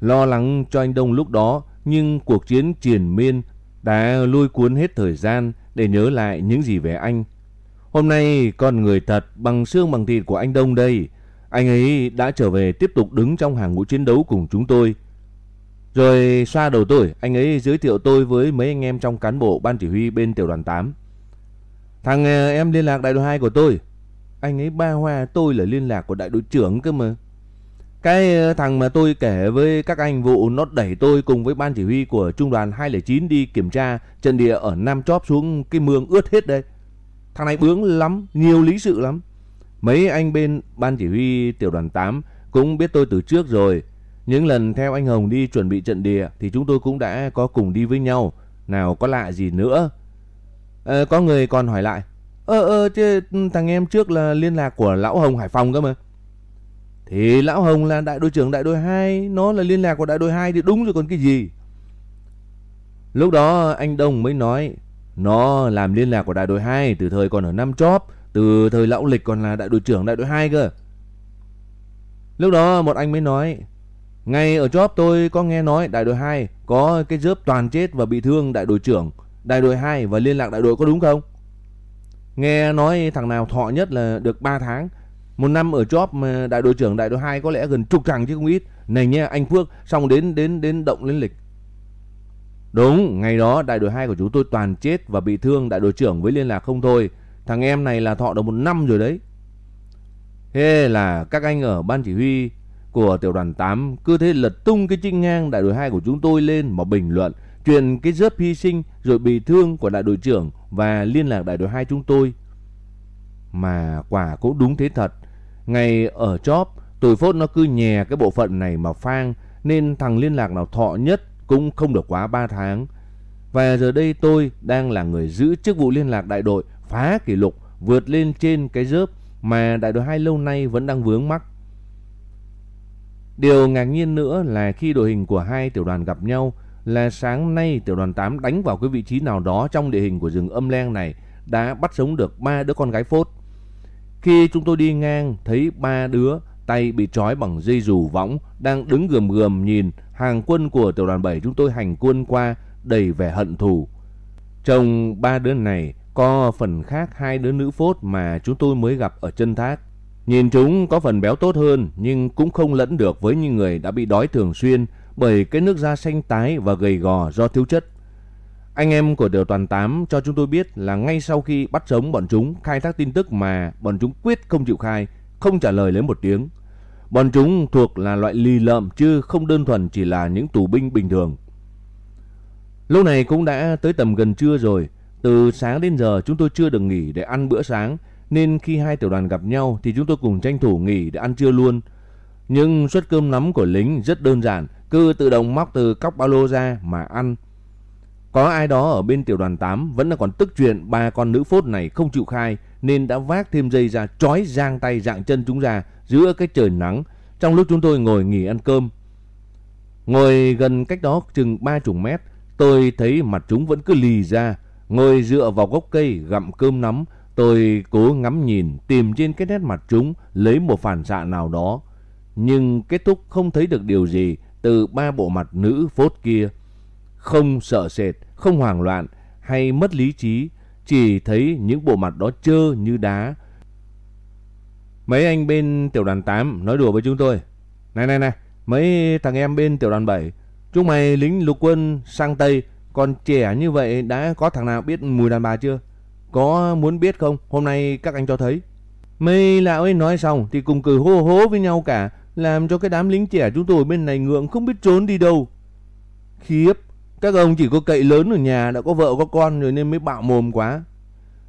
A: Lo lắng cho anh Đông lúc đó, nhưng cuộc chiến triền miên đã lôi cuốn hết thời gian để nhớ lại những gì về anh. Hôm nay con người thật bằng xương bằng thịt của anh Đông đây. Anh ấy đã trở về tiếp tục đứng trong hàng ngũ chiến đấu cùng chúng tôi. Rồi xoa đầu tôi, anh ấy giới thiệu tôi với mấy anh em trong cán bộ ban chỉ huy bên tiểu đoàn 8. Thằng ờ, em liên lạc đại đội 2 của tôi. Anh ấy ba hoa tôi là liên lạc của đại đội trưởng cơ mà. Cái ờ, thằng mà tôi kể với các anh vụ nó đẩy tôi cùng với ban chỉ huy của trung đoàn 209 đi kiểm tra trận địa ở Nam Chóp xuống cái mương ướt hết đây. Thằng này bướng lắm, nhiều lý sự lắm. Mấy anh bên ban chỉ huy tiểu đoàn 8 cũng biết tôi từ trước rồi. Những lần theo anh Hồng đi chuẩn bị trận địa thì chúng tôi cũng đã có cùng đi với nhau. Nào có lạ gì nữa. À, có người còn hỏi lại. Ơ ơ chứ thằng em trước là liên lạc của Lão Hồng Hải Phòng cơ mà. Thì Lão Hồng là đại đội trưởng đại đội 2. Nó là liên lạc của đại đội 2 thì đúng rồi còn cái gì. Lúc đó anh Đông mới nói. Nó làm liên lạc của đại đội 2 từ thời còn ở Nam Chóp. Từ thời lão lịch còn là đại đội trưởng đại đội 2 cơ. Lúc đó một anh mới nói, ngay ở job tôi có nghe nói đại đội 2 có cái dớp toàn chết và bị thương đại đội trưởng, đại đội 2 và liên lạc đại đội có đúng không? Nghe nói thằng nào thọ nhất là được 3 tháng, Một năm ở job mà đại đội trưởng đại đội 2 có lẽ gần chục thằng chứ không ít. Này nha anh Phước, xong đến đến đến động lên lịch. Đúng, ngày đó đại đội 2 của chúng tôi toàn chết và bị thương đại đội trưởng với liên lạc không thôi. Thằng em này là thọ được một năm rồi đấy. Thế là các anh ở ban chỉ huy của tiểu đoàn 8 cứ thế lật tung cái trinh ngang đại đội 2 của chúng tôi lên mà bình luận truyền cái rớp hy sinh rồi bị thương của đại đội trưởng và liên lạc đại đội 2 chúng tôi. Mà quả cũng đúng thế thật. Ngày ở chóp, tuổi phốt nó cứ nhè cái bộ phận này mà phang nên thằng liên lạc nào thọ nhất cũng không được quá 3 tháng. Và giờ đây tôi đang là người giữ chức vụ liên lạc đại đội phá kỷ lục, vượt lên trên cái rớp mà đại đội 2 lâu nay vẫn đang vướng mắc. Điều ngạc nhiên nữa là khi đội hình của hai tiểu đoàn gặp nhau là sáng nay tiểu đoàn 8 đánh vào cái vị trí nào đó trong địa hình của rừng âm len này đã bắt sống được ba đứa con gái phốt. Khi chúng tôi đi ngang, thấy ba đứa tay bị trói bằng dây dù võng đang đứng gườm gườm nhìn hàng quân của tiểu đoàn 7 chúng tôi hành quân qua đầy vẻ hận thù. Trong ba đứa này có phần khác hai đứa nữ phốt mà chúng tôi mới gặp ở chân thác. Nhìn chúng có phần béo tốt hơn nhưng cũng không lẫn được với những người đã bị đói thường xuyên bởi cái nước da xanh tái và gầy gò do thiếu chất. Anh em của điều toàn 8 cho chúng tôi biết là ngay sau khi bắt sống bọn chúng khai thác tin tức mà bọn chúng quyết không chịu khai, không trả lời lấy một tiếng. Bọn chúng thuộc là loại lì lợm chứ không đơn thuần chỉ là những tù binh bình thường. Lúc này cũng đã tới tầm gần trưa rồi, từ sáng đến giờ chúng tôi chưa được nghỉ để ăn bữa sáng nên khi hai tiểu đoàn gặp nhau thì chúng tôi cùng tranh thủ nghỉ để ăn trưa luôn. Nhưng suất cơm nắm của lính rất đơn giản, cứ tự động móc từ cóc ba lô ra mà ăn. Có ai đó ở bên tiểu đoàn 8 vẫn là còn tức chuyện ba con nữ phốt này không chịu khai nên đã vác thêm dây ra trói giang tay dạng chân chúng ra giữa cái trời nắng trong lúc chúng tôi ngồi nghỉ ăn cơm. Ngồi gần cách đó chừng ba chục mét, tôi thấy mặt chúng vẫn cứ lì ra, ngồi dựa vào gốc cây gặm cơm nắm Tôi cố ngắm nhìn, tìm trên cái nét mặt chúng lấy một phản xạ nào đó. Nhưng kết thúc không thấy được điều gì từ ba bộ mặt nữ phốt kia. Không sợ sệt, không hoảng loạn hay mất lý trí, chỉ thấy những bộ mặt đó trơ như đá. Mấy anh bên tiểu đoàn 8 nói đùa với chúng tôi. Này này này, mấy thằng em bên tiểu đoàn 7, chúng mày lính lục quân sang Tây, còn trẻ như vậy đã có thằng nào biết mùi đàn bà chưa? Có muốn biết không? Hôm nay các anh cho thấy. Mấy lão ấy nói xong thì cùng cười hô hố với nhau cả, làm cho cái đám lính trẻ chúng tôi bên này ngượng không biết trốn đi đâu. Khiếp, các ông chỉ có cậy lớn ở nhà đã có vợ có con rồi nên mới bạo mồm quá.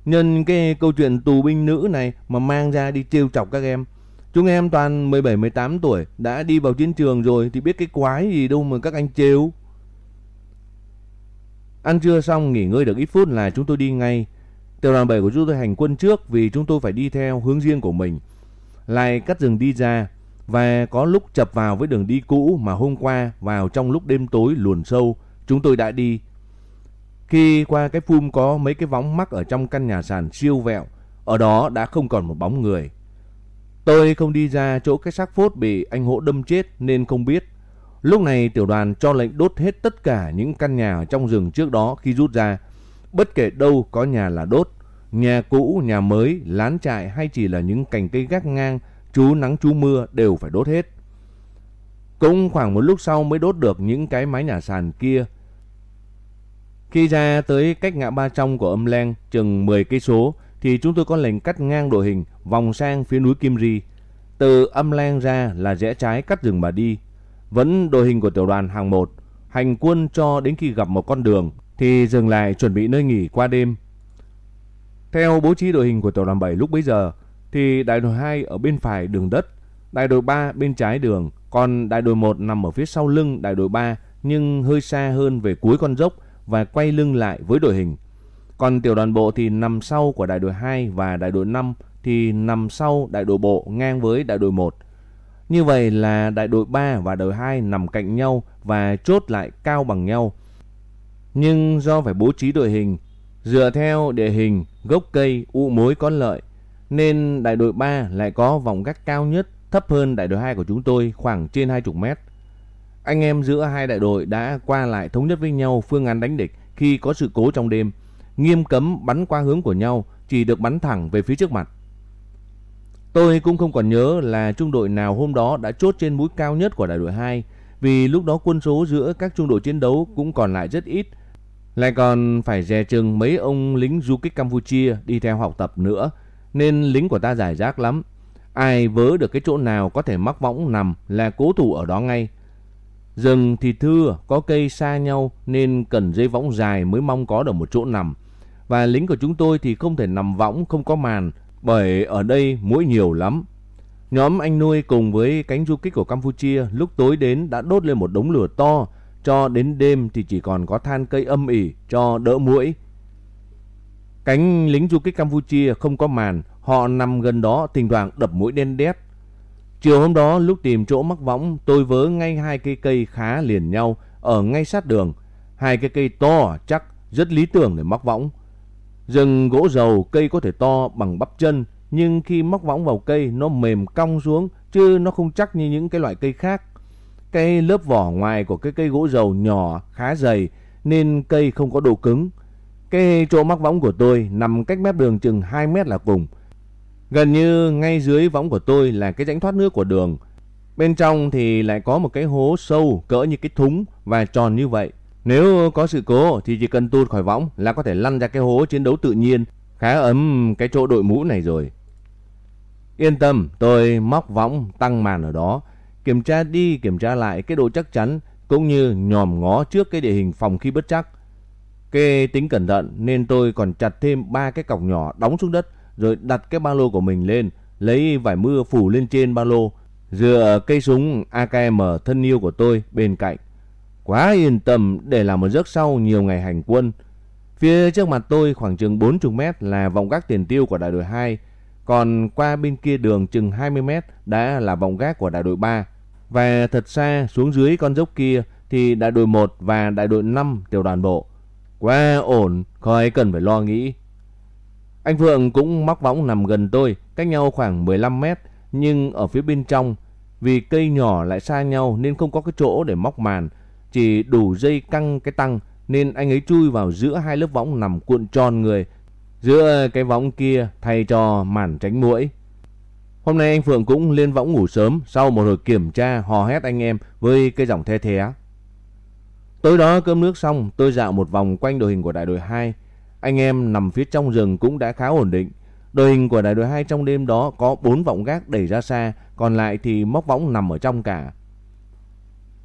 A: Nhân cái câu chuyện tù binh nữ này mà mang ra đi trêu chọc các em. Chúng em toàn 17-18 tuổi đã đi vào chiến trường rồi thì biết cái quái gì đâu mà các anh trêu. Ăn trưa xong nghỉ ngơi được ít phút là chúng tôi đi ngay. Tiểu đoàn 7 của chúng tôi hành quân trước vì chúng tôi phải đi theo hướng riêng của mình. Lại cắt rừng đi ra và có lúc chập vào với đường đi cũ mà hôm qua vào trong lúc đêm tối luồn sâu chúng tôi đã đi. Khi qua cái phum có mấy cái võng mắc ở trong căn nhà sàn siêu vẹo, ở đó đã không còn một bóng người. Tôi không đi ra chỗ cái xác phốt bị anh Hộ đâm chết nên không biết. Lúc này tiểu đoàn cho lệnh đốt hết tất cả những căn nhà ở trong rừng trước đó khi rút ra Bất kể đâu có nhà là đốt, nhà cũ, nhà mới, lán trại hay chỉ là những cành cây gác ngang, chú nắng chú mưa đều phải đốt hết. Cũng khoảng một lúc sau mới đốt được những cái mái nhà sàn kia. Khi ra tới cách ngã ba trong của âm len chừng 10 cây số thì chúng tôi có lệnh cắt ngang đội hình vòng sang phía núi Kim Ri. Từ âm len ra là rẽ trái cắt rừng mà đi. Vẫn đội hình của tiểu đoàn hàng 1, hành quân cho đến khi gặp một con đường thì dừng lại chuẩn bị nơi nghỉ qua đêm. Theo bố trí đội hình của tiểu đoàn 7 lúc bấy giờ thì đại đội 2 ở bên phải đường đất, đại đội 3 bên trái đường, còn đại đội 1 nằm ở phía sau lưng đại đội 3 nhưng hơi xa hơn về cuối con dốc và quay lưng lại với đội hình. Còn tiểu đoàn bộ thì nằm sau của đại đội 2 và đại đội 5 thì nằm sau đại đội bộ ngang với đại đội 1. Như vậy là đại đội 3 và đội 2 nằm cạnh nhau và chốt lại cao bằng nhau nhưng do phải bố trí đội hình dựa theo địa hình, gốc cây, u mối có lợi nên đại đội 3 lại có vòng gác cao nhất thấp hơn đại đội 2 của chúng tôi khoảng trên 20 mét. Anh em giữa hai đại đội đã qua lại thống nhất với nhau phương án đánh địch khi có sự cố trong đêm, nghiêm cấm bắn qua hướng của nhau, chỉ được bắn thẳng về phía trước mặt. Tôi cũng không còn nhớ là trung đội nào hôm đó đã chốt trên mũi cao nhất của đại đội 2 vì lúc đó quân số giữa các trung đội chiến đấu cũng còn lại rất ít. Lại còn phải dè chừng mấy ông lính du kích Campuchia đi theo học tập nữa nên lính của ta giải rác lắm. Ai vớ được cái chỗ nào có thể mắc võng nằm là cố thủ ở đó ngay. Rừng thì thưa, có cây xa nhau nên cần dây võng dài mới mong có được một chỗ nằm. Và lính của chúng tôi thì không thể nằm võng không có màn bởi ở đây muỗi nhiều lắm. Nhóm anh nuôi cùng với cánh du kích của Campuchia lúc tối đến đã đốt lên một đống lửa to, cho đến đêm thì chỉ còn có than cây âm ỉ cho đỡ muỗi Cánh lính du kích Campuchia không có màn, họ nằm gần đó thỉnh thoảng đập mũi đen đét. Chiều hôm đó lúc tìm chỗ mắc võng, tôi vớ ngay hai cây cây khá liền nhau ở ngay sát đường. Hai cái cây to chắc rất lý tưởng để mắc võng. Rừng gỗ dầu cây có thể to bằng bắp chân, nhưng khi móc võng vào cây nó mềm cong xuống chứ nó không chắc như những cái loại cây khác. Cái lớp vỏ ngoài của cái cây gỗ dầu nhỏ khá dày nên cây không có độ cứng. Cái chỗ mắc võng của tôi nằm cách mép đường chừng 2 mét là cùng. Gần như ngay dưới võng của tôi là cái rãnh thoát nước của đường. Bên trong thì lại có một cái hố sâu cỡ như cái thúng và tròn như vậy. Nếu có sự cố thì chỉ cần tuột khỏi võng là có thể lăn ra cái hố chiến đấu tự nhiên. Khá ấm cái chỗ đội mũ này rồi. Yên tâm, tôi móc võng tăng màn ở đó, kiểm tra đi kiểm tra lại cái độ chắc chắn cũng như nhòm ngó trước cái địa hình phòng khi bất chắc. Cái tính cẩn thận nên tôi còn chặt thêm ba cái cọc nhỏ đóng xuống đất rồi đặt cái ba lô của mình lên, lấy vải mưa phủ lên trên ba lô, dựa cây súng AKM thân yêu của tôi bên cạnh. Quá yên tâm để làm một giấc sau nhiều ngày hành quân. Phía trước mặt tôi khoảng chừng 40 mét là vòng gác tiền tiêu của đại đội 2, còn qua bên kia đường chừng 20 mét đã là vòng gác của đại đội 3. Và thật xa xuống dưới con dốc kia thì đại đội 1 và đại đội 5 tiểu đoàn bộ. Quá ổn, khỏi cần phải lo nghĩ. Anh Phượng cũng móc võng nằm gần tôi, cách nhau khoảng 15 mét, nhưng ở phía bên trong, vì cây nhỏ lại xa nhau nên không có cái chỗ để móc màn, chỉ đủ dây căng cái tăng nên anh ấy chui vào giữa hai lớp võng nằm cuộn tròn người giữa cái võng kia thay cho màn tránh mũi. Hôm nay anh Phượng cũng lên võng ngủ sớm sau một hồi kiểm tra hò hét anh em với cái giọng the thé. Tối đó cơm nước xong tôi dạo một vòng quanh đội hình của đại đội 2. Anh em nằm phía trong rừng cũng đã khá ổn định. Đội hình của đại đội 2 trong đêm đó có 4 vọng gác đẩy ra xa, còn lại thì móc võng nằm ở trong cả.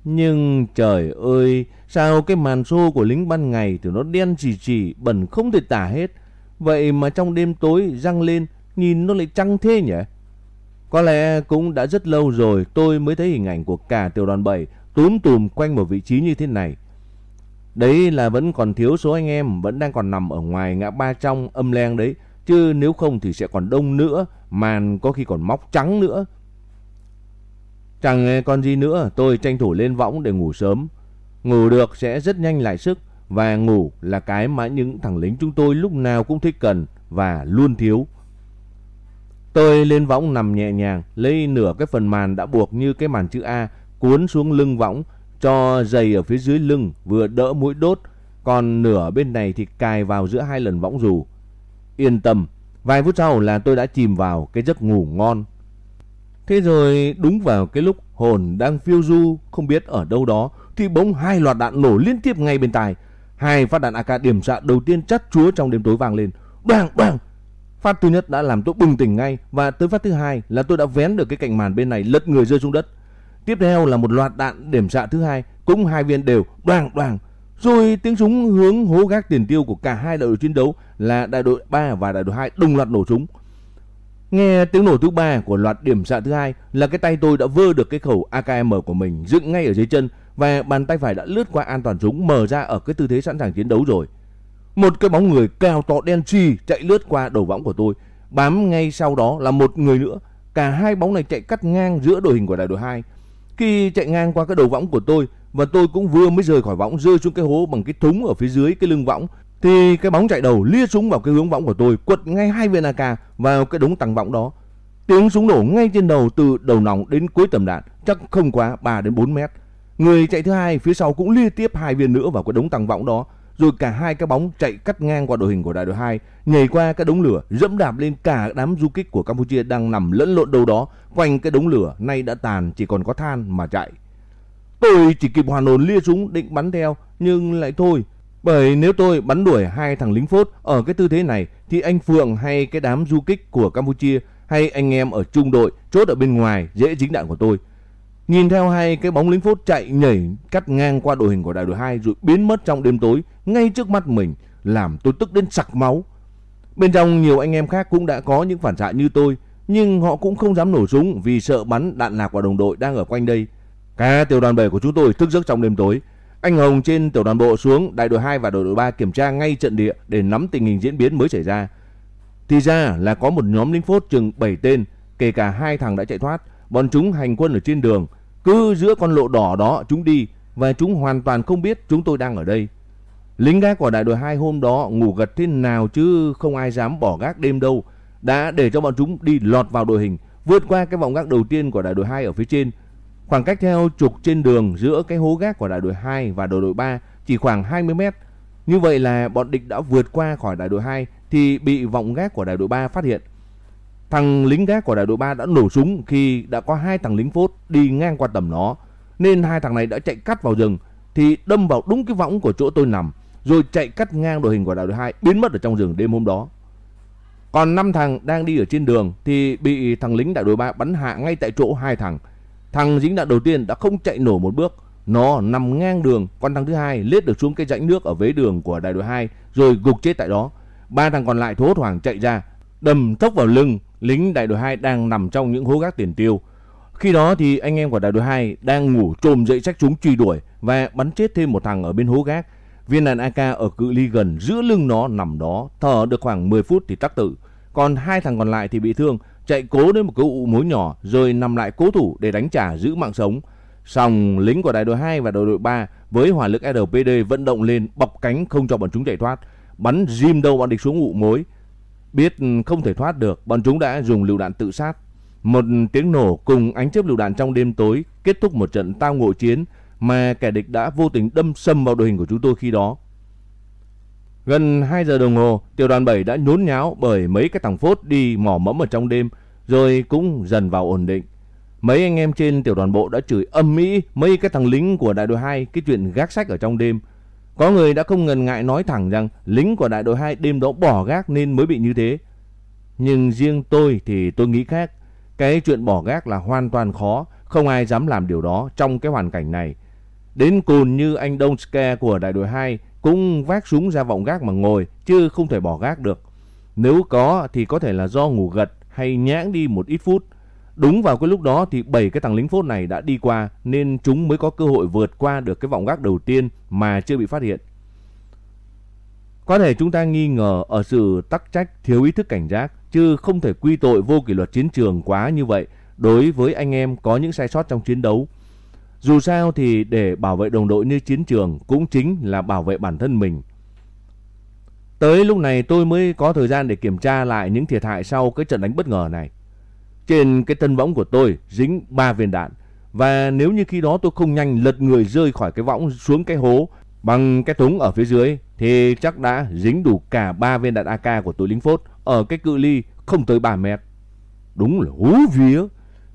A: Nhưng trời ơi, sao cái màn xô của lính ban ngày thì nó đen chỉ chỉ, bẩn không thể tả hết. Vậy mà trong đêm tối răng lên, nhìn nó lại trăng thế nhỉ? Có lẽ cũng đã rất lâu rồi tôi mới thấy hình ảnh của cả tiểu đoàn 7 túm tùm quanh một vị trí như thế này. Đấy là vẫn còn thiếu số anh em vẫn đang còn nằm ở ngoài ngã ba trong âm len đấy. Chứ nếu không thì sẽ còn đông nữa, màn có khi còn móc trắng nữa. Chẳng nghe con gì nữa, tôi tranh thủ lên võng để ngủ sớm. Ngủ được sẽ rất nhanh lại sức và ngủ là cái mà những thằng lính chúng tôi lúc nào cũng thích cần và luôn thiếu. Tôi lên võng nằm nhẹ nhàng, lấy nửa cái phần màn đã buộc như cái màn chữ A cuốn xuống lưng võng cho dày ở phía dưới lưng vừa đỡ mũi đốt, còn nửa bên này thì cài vào giữa hai lần võng dù. Yên tâm, vài phút sau là tôi đã chìm vào cái giấc ngủ ngon. Thế rồi đúng vào cái lúc hồn đang phiêu du không biết ở đâu đó thì bỗng hai loạt đạn nổ liên tiếp ngay bên tai. Hai phát đạn AK điểm xạ đầu tiên chắt chúa trong đêm tối vang lên. Bang bang. Phát thứ nhất đã làm tôi bừng tỉnh ngay và tới phát thứ hai là tôi đã vén được cái cạnh màn bên này lật người rơi xuống đất. Tiếp theo là một loạt đạn điểm xạ thứ hai, cũng hai viên đều đoàng đoàng. Rồi tiếng súng hướng hố gác tiền tiêu của cả hai đại đội chiến đấu là đại đội 3 và đại đội 2 đồng loạt nổ súng. Nghe tiếng nổ thứ ba của loạt điểm xạ thứ hai là cái tay tôi đã vơ được cái khẩu AKM của mình dựng ngay ở dưới chân và bàn tay phải đã lướt qua an toàn súng mở ra ở cái tư thế sẵn sàng chiến đấu rồi. Một cái bóng người cao to đen chi chạy lướt qua đầu võng của tôi, bám ngay sau đó là một người nữa. Cả hai bóng này chạy cắt ngang giữa đội hình của đại đội 2. Khi chạy ngang qua cái đầu võng của tôi và tôi cũng vừa mới rời khỏi võng rơi xuống cái hố bằng cái thúng ở phía dưới cái lưng võng thì cái bóng chạy đầu lia súng vào cái hướng võng của tôi quật ngay hai viên AK vào cái đống tăng võng đó. Tiếng súng nổ ngay trên đầu từ đầu nòng đến cuối tầm đạn chắc không quá 3 đến 4 mét. Người chạy thứ hai phía sau cũng lia tiếp hai viên nữa vào cái đống tăng võng đó. rồi cả hai cái bóng chạy cắt ngang qua đội hình của đại đội 2, nhảy qua cái đống lửa, dẫm đạp lên cả đám du kích của Campuchia đang nằm lẫn lộn đâu đó, quanh cái đống lửa nay đã tàn chỉ còn có than mà chạy. Tôi chỉ kịp hoàn hồn lia súng định bắn theo, nhưng lại thôi. Bởi nếu tôi bắn đuổi hai thằng lính phốt ở cái tư thế này, thì anh Phượng hay cái đám du kích của Campuchia hay anh em ở trung đội chốt ở bên ngoài dễ dính đạn của tôi. Nhìn theo hai cái bóng lính phốt chạy nhảy cắt ngang qua đội hình của đại đội 2 rồi biến mất trong đêm tối, ngay trước mắt mình, làm tôi tức đến sặc máu. Bên trong nhiều anh em khác cũng đã có những phản xạ như tôi, nhưng họ cũng không dám nổ súng vì sợ bắn đạn lạc vào đồng đội đang ở quanh đây. Cả tiểu đoàn 7 của chúng tôi thức giấc trong đêm tối. Anh Hồng trên tiểu đoàn bộ xuống đại đội 2 và đội đội 3 kiểm tra ngay trận địa để nắm tình hình diễn biến mới xảy ra. Thì ra là có một nhóm lính phốt chừng 7 tên, kể cả hai thằng đã chạy thoát. Bọn chúng hành quân ở trên đường, cứ giữa con lộ đỏ đó chúng đi và chúng hoàn toàn không biết chúng tôi đang ở đây. Lính gác của đại đội 2 hôm đó ngủ gật thế nào chứ không ai dám bỏ gác đêm đâu. Đã để cho bọn chúng đi lọt vào đội hình, vượt qua cái vòng gác đầu tiên của đại đội 2 ở phía trên. Khoảng cách theo trục trên đường giữa cái hố gác của đại đội 2 và đội đội 3 chỉ khoảng 20 mét. Như vậy là bọn địch đã vượt qua khỏi đại đội 2 thì bị vọng gác của đại đội 3 phát hiện. Thằng lính gác của đại đội 3 đã nổ súng khi đã có hai thằng lính phốt đi ngang qua tầm nó. Nên hai thằng này đã chạy cắt vào rừng thì đâm vào đúng cái võng của chỗ tôi nằm, rồi chạy cắt ngang đội hình của đại đội 2 biến mất ở trong rừng đêm hôm đó. Còn năm thằng đang đi ở trên đường thì bị thằng lính đại đội 3 bắn hạ ngay tại chỗ hai thằng. Thằng dính đạn đầu tiên đã không chạy nổ một bước, nó nằm ngang đường, Con thằng thứ hai lết được xuống cái rãnh nước ở vế đường của đại đội 2 rồi gục chết tại đó. Ba thằng còn lại thốt hoảng chạy ra, đâm thốc vào lưng lính đại đội 2 đang nằm trong những hố gác tiền tiêu. Khi đó thì anh em của đại đội 2 đang ngủ trồm dậy sách chúng truy đuổi và bắn chết thêm một thằng ở bên hố gác. Viên đạn AK ở cự ly gần giữa lưng nó nằm đó, thở được khoảng 10 phút thì tắc tử. Còn hai thằng còn lại thì bị thương, chạy cố đến một cái ụ mối nhỏ rồi nằm lại cố thủ để đánh trả giữ mạng sống. Song lính của đại đội 2 và đội đội 3 với hỏa lực RPD vận động lên bọc cánh không cho bọn chúng chạy thoát, bắn rim đầu bọn địch xuống ụ mối. Biết không thể thoát được, bọn chúng đã dùng lựu đạn tự sát. Một tiếng nổ cùng ánh chớp lựu đạn trong đêm tối kết thúc một trận tao ngộ chiến mà kẻ địch đã vô tình đâm sâm vào đội hình của chúng tôi khi đó. Gần 2 giờ đồng hồ, tiểu đoàn 7 đã nhốn nháo bởi mấy cái thằng phốt đi mò mẫm ở trong đêm, rồi cũng dần vào ổn định. Mấy anh em trên tiểu đoàn bộ đã chửi âm mỹ mấy cái thằng lính của đại đội 2 cái chuyện gác sách ở trong đêm. Có người đã không ngần ngại nói thẳng rằng lính của đại đội 2 đêm đó bỏ gác nên mới bị như thế. Nhưng riêng tôi thì tôi nghĩ khác. Cái chuyện bỏ gác là hoàn toàn khó, không ai dám làm điều đó trong cái hoàn cảnh này. Đến cùn như anh Donske của đại đội 2 cũng vác súng ra vọng gác mà ngồi, chứ không thể bỏ gác được. Nếu có thì có thể là do ngủ gật hay nhãng đi một ít phút. Đúng vào cái lúc đó thì bảy cái thằng lính phốt này đã đi qua, nên chúng mới có cơ hội vượt qua được cái vọng gác đầu tiên mà chưa bị phát hiện. Có thể chúng ta nghi ngờ ở sự tắc trách thiếu ý thức cảnh giác, chứ không thể quy tội vô kỷ luật chiến trường quá như vậy đối với anh em có những sai sót trong chiến đấu. Dù sao thì để bảo vệ đồng đội như chiến trường cũng chính là bảo vệ bản thân mình. Tới lúc này tôi mới có thời gian để kiểm tra lại những thiệt hại sau cái trận đánh bất ngờ này. Trên cái thân võng của tôi dính 3 viên đạn. Và nếu như khi đó tôi không nhanh lật người rơi khỏi cái võng xuống cái hố bằng cái thúng ở phía dưới thì chắc đã dính đủ cả 3 viên đạn AK của tôi lính phốt ở cái cự ly không tới 3 mét. Đúng là hú vía.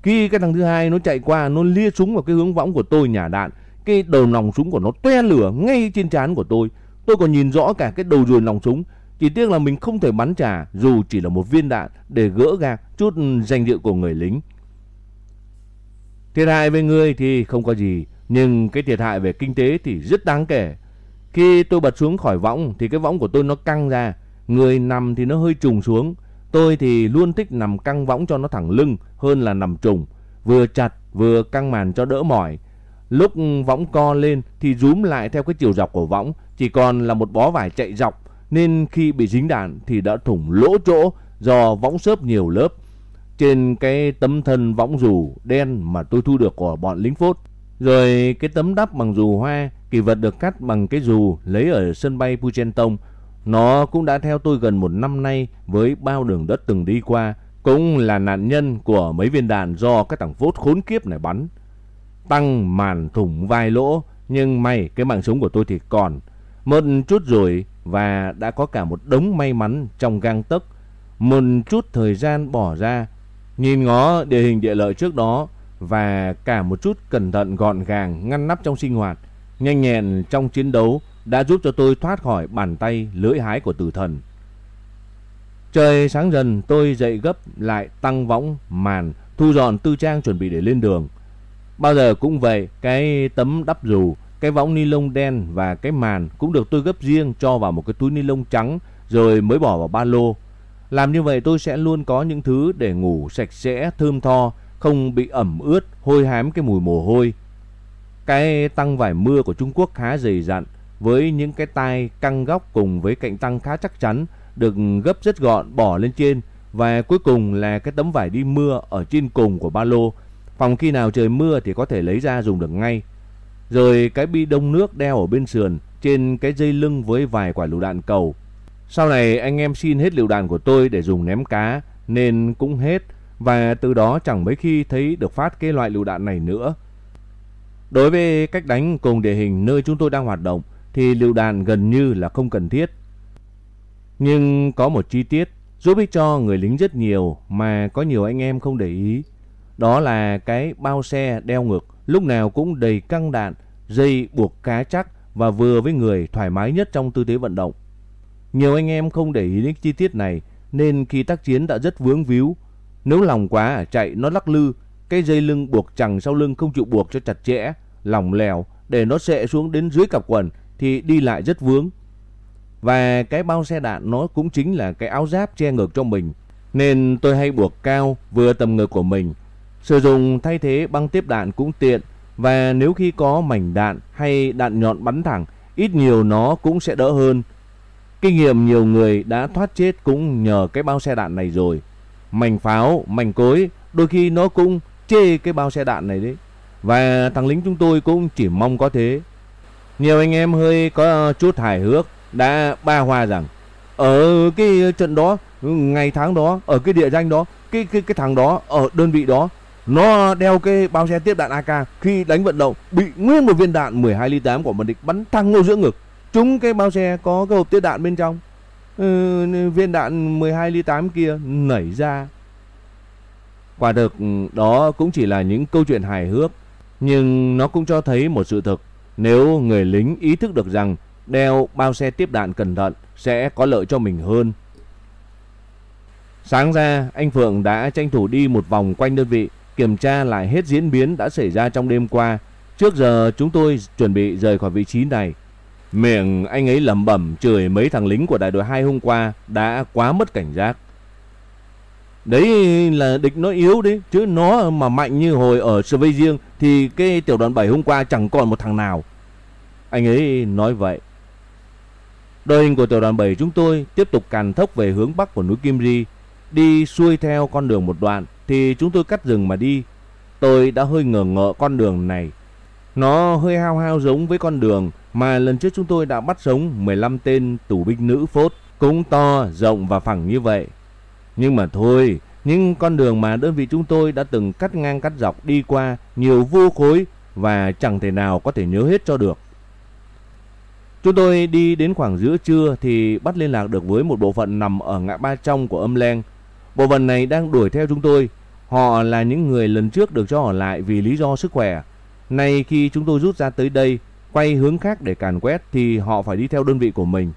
A: Khi cái thằng thứ hai nó chạy qua nó lia súng vào cái hướng võng của tôi nhả đạn. Cái đầu nòng súng của nó toe lửa ngay trên trán của tôi. Tôi còn nhìn rõ cả cái đầu ruồi nòng súng. Chỉ tiếc là mình không thể bắn trả dù chỉ là một viên đạn để gỡ gạc chút danh dự của người lính. Thiệt hại về người thì không có gì, nhưng cái thiệt hại về kinh tế thì rất đáng kể. Khi tôi bật xuống khỏi võng thì cái võng của tôi nó căng ra, người nằm thì nó hơi trùng xuống. Tôi thì luôn thích nằm căng võng cho nó thẳng lưng hơn là nằm trùng, vừa chặt vừa căng màn cho đỡ mỏi. Lúc võng co lên thì rúm lại theo cái chiều dọc của võng, chỉ còn là một bó vải chạy dọc nên khi bị dính đạn thì đã thủng lỗ chỗ do võng xớp nhiều lớp. Trên cái tấm thân võng dù đen mà tôi thu được của bọn lính phốt. Rồi cái tấm đắp bằng dù hoa, kỳ vật được cắt bằng cái dù lấy ở sân bay Puchentong. Nó cũng đã theo tôi gần một năm nay với bao đường đất từng đi qua. Cũng là nạn nhân của mấy viên đạn do các thằng phốt khốn kiếp này bắn. Tăng màn thủng vai lỗ, nhưng may cái mạng sống của tôi thì còn. Một chút rồi và đã có cả một đống may mắn trong gang tấc. Một chút thời gian bỏ ra, nhìn ngó địa hình địa lợi trước đó và cả một chút cẩn thận gọn gàng ngăn nắp trong sinh hoạt, nhanh nhẹn trong chiến đấu đã giúp cho tôi thoát khỏi bàn tay lưỡi hái của tử thần. Trời sáng dần tôi dậy gấp lại tăng võng màn thu dọn tư trang chuẩn bị để lên đường. Bao giờ cũng vậy, cái tấm đắp dù, cái võng ni lông đen và cái màn cũng được tôi gấp riêng cho vào một cái túi ni lông trắng rồi mới bỏ vào ba lô. Làm như vậy tôi sẽ luôn có những thứ để ngủ sạch sẽ, thơm tho, không bị ẩm ướt, hôi hám cái mùi mồ hôi. Cái tăng vải mưa của Trung Quốc khá dày dặn, với những cái tai căng góc cùng với cạnh tăng khá chắc chắn, được gấp rất gọn bỏ lên trên và cuối cùng là cái tấm vải đi mưa ở trên cùng của ba lô. Phòng khi nào trời mưa thì có thể lấy ra dùng được ngay. Rồi cái bi đông nước đeo ở bên sườn trên cái dây lưng với vài quả lựu đạn cầu. Sau này anh em xin hết lựu đạn của tôi để dùng ném cá nên cũng hết và từ đó chẳng mấy khi thấy được phát cái loại lựu đạn này nữa. Đối với cách đánh cùng địa hình nơi chúng tôi đang hoạt động thì lựu đạn gần như là không cần thiết. Nhưng có một chi tiết giúp ích cho người lính rất nhiều mà có nhiều anh em không để ý. Đó là cái bao xe đeo ngực lúc nào cũng đầy căng đạn, dây buộc cá chắc và vừa với người thoải mái nhất trong tư thế vận động. Nhiều anh em không để ý đến chi tiết này nên khi tác chiến đã rất vướng víu. Nếu lòng quá chạy nó lắc lư, cái dây lưng buộc chẳng sau lưng không chịu buộc cho chặt chẽ, lỏng lèo để nó sẽ xuống đến dưới cặp quần thì đi lại rất vướng. Và cái bao xe đạn nó cũng chính là cái áo giáp che ngực cho mình. Nên tôi hay buộc cao vừa tầm ngực của mình. Sử dụng thay thế băng tiếp đạn cũng tiện. Và nếu khi có mảnh đạn hay đạn nhọn bắn thẳng, ít nhiều nó cũng sẽ đỡ hơn. Kinh nghiệm nhiều người đã thoát chết cũng nhờ cái bao xe đạn này rồi. Mảnh pháo, mảnh cối, đôi khi nó cũng chê cái bao xe đạn này đấy. Và thằng lính chúng tôi cũng chỉ mong có thế. Nhiều anh em hơi có chút hài hước đã ba hoa rằng ở cái trận đó ngày tháng đó ở cái địa danh đó cái cái cái thằng đó ở đơn vị đó nó đeo cái bao xe tiếp đạn AK khi đánh vận động bị nguyên một viên đạn 12 ly 8 của bọn địch bắn thăng ngô giữa ngực. Trúng cái bao xe có cái hộp tiếp đạn bên trong. Ừ, viên đạn 12 ly 8 kia nảy ra. Quả thực ừ, đó cũng chỉ là những câu chuyện hài hước nhưng nó cũng cho thấy một sự thực nếu người lính ý thức được rằng đeo bao xe tiếp đạn cẩn thận sẽ có lợi cho mình hơn. Sáng ra, anh Phượng đã tranh thủ đi một vòng quanh đơn vị, kiểm tra lại hết diễn biến đã xảy ra trong đêm qua. Trước giờ chúng tôi chuẩn bị rời khỏi vị trí này. Miệng anh ấy lẩm bẩm chửi mấy thằng lính của đại đội 2 hôm qua đã quá mất cảnh giác. Đấy là địch nó yếu đấy, chứ nó mà mạnh như hồi ở Svây riêng thì cái tiểu đoàn 7 hôm qua chẳng còn một thằng nào. Anh ấy nói vậy. Đội hình của tiểu đoàn 7 chúng tôi tiếp tục càn thốc về hướng bắc của núi Kim Ri. Đi xuôi theo con đường một đoạn thì chúng tôi cắt rừng mà đi. Tôi đã hơi ngờ ngợ con đường này. Nó hơi hao hao giống với con đường mà lần trước chúng tôi đã bắt sống 15 tên tù binh nữ phốt. Cũng to, rộng và phẳng như vậy. Nhưng mà thôi, những con đường mà đơn vị chúng tôi đã từng cắt ngang cắt dọc đi qua nhiều vô khối và chẳng thể nào có thể nhớ hết cho được. Chúng tôi đi đến khoảng giữa trưa thì bắt liên lạc được với một bộ phận nằm ở ngã ba trong của âm len. Bộ phận này đang đuổi theo chúng tôi. Họ là những người lần trước được cho ở lại vì lý do sức khỏe. Nay khi chúng tôi rút ra tới đây, quay hướng khác để càn quét thì họ phải đi theo đơn vị của mình.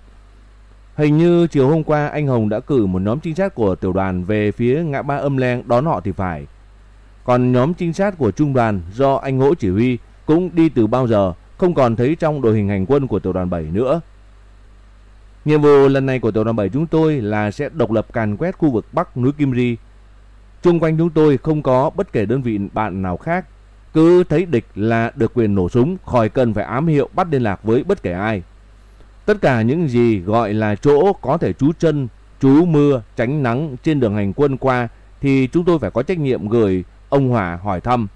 A: Hình như chiều hôm qua anh Hồng đã cử một nhóm trinh sát của tiểu đoàn về phía ngã ba âm len đón họ thì phải. Còn nhóm trinh sát của trung đoàn do anh Ngỗ chỉ huy cũng đi từ bao giờ không còn thấy trong đội hình hành quân của tiểu đoàn 7 nữa. Nhiệm vụ lần này của tiểu đoàn 7 chúng tôi là sẽ độc lập càn quét khu vực Bắc núi Kim Ri. Trung quanh chúng tôi không có bất kể đơn vị bạn nào khác. Cứ thấy địch là được quyền nổ súng, khỏi cần phải ám hiệu bắt liên lạc với bất kể ai. Tất cả những gì gọi là chỗ có thể trú chân, trú mưa, tránh nắng trên đường hành quân qua thì chúng tôi phải có trách nhiệm gửi ông Hòa hỏi thăm.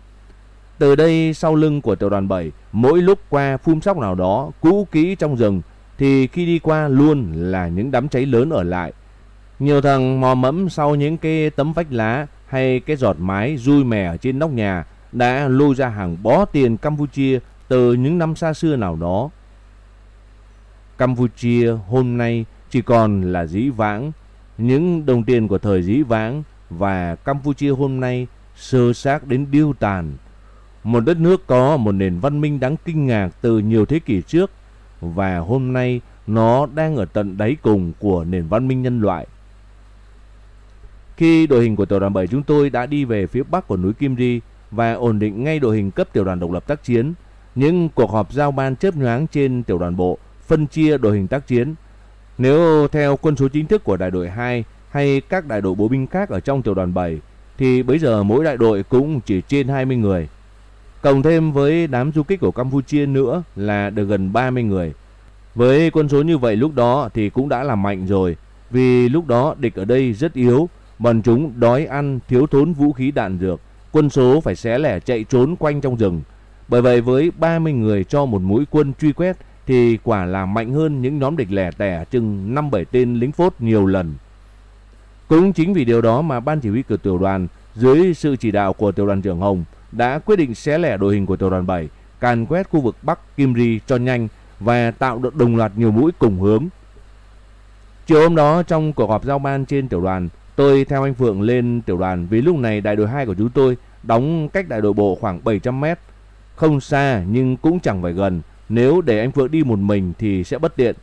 A: Từ đây sau lưng của tiểu đoàn 7, mỗi lúc qua phun sóc nào đó cũ kỹ trong rừng thì khi đi qua luôn là những đám cháy lớn ở lại. Nhiều thằng mò mẫm sau những cái tấm vách lá hay cái giọt mái rui mè ở trên nóc nhà đã lôi ra hàng bó tiền Campuchia từ những năm xa xưa nào đó. Campuchia hôm nay chỉ còn là dĩ vãng, những đồng tiền của thời dĩ vãng và Campuchia hôm nay sơ xác đến điêu tàn. Một đất nước có một nền văn minh đáng kinh ngạc từ nhiều thế kỷ trước và hôm nay nó đang ở tận đáy cùng của nền văn minh nhân loại. Khi đội hình của tiểu đoàn 7 chúng tôi đã đi về phía bắc của núi Kim Ri và ổn định ngay đội hình cấp tiểu đoàn độc lập tác chiến, những cuộc họp giao ban chớp nhoáng trên tiểu đoàn bộ phân chia đội hình tác chiến. Nếu theo quân số chính thức của đại đội 2 hay các đại đội bộ binh khác ở trong tiểu đoàn 7 thì bây giờ mỗi đại đội cũng chỉ trên 20 người. Cộng thêm với đám du kích của Campuchia nữa là được gần 30 người. Với quân số như vậy lúc đó thì cũng đã là mạnh rồi, vì lúc đó địch ở đây rất yếu, bọn chúng đói ăn, thiếu thốn vũ khí đạn dược, quân số phải xé lẻ chạy trốn quanh trong rừng. Bởi vậy với 30 người cho một mũi quân truy quét thì quả là mạnh hơn những nhóm địch lẻ tẻ chừng 5-7 tên lính phốt nhiều lần. Cũng chính vì điều đó mà ban chỉ huy của tiểu đoàn dưới sự chỉ đạo của tiểu đoàn trưởng Hồng đã quyết định xé lẻ đội hình của tiểu đoàn 7, càn quét khu vực Bắc Kim Ri cho nhanh và tạo được đồng loạt nhiều mũi cùng hướng. Chiều hôm đó trong cuộc họp giao ban trên tiểu đoàn, tôi theo anh Phượng lên tiểu đoàn vì lúc này đại đội 2 của chúng tôi đóng cách đại đội bộ khoảng 700 mét. Không xa nhưng cũng chẳng phải gần, nếu để anh Phượng đi một mình thì sẽ bất tiện.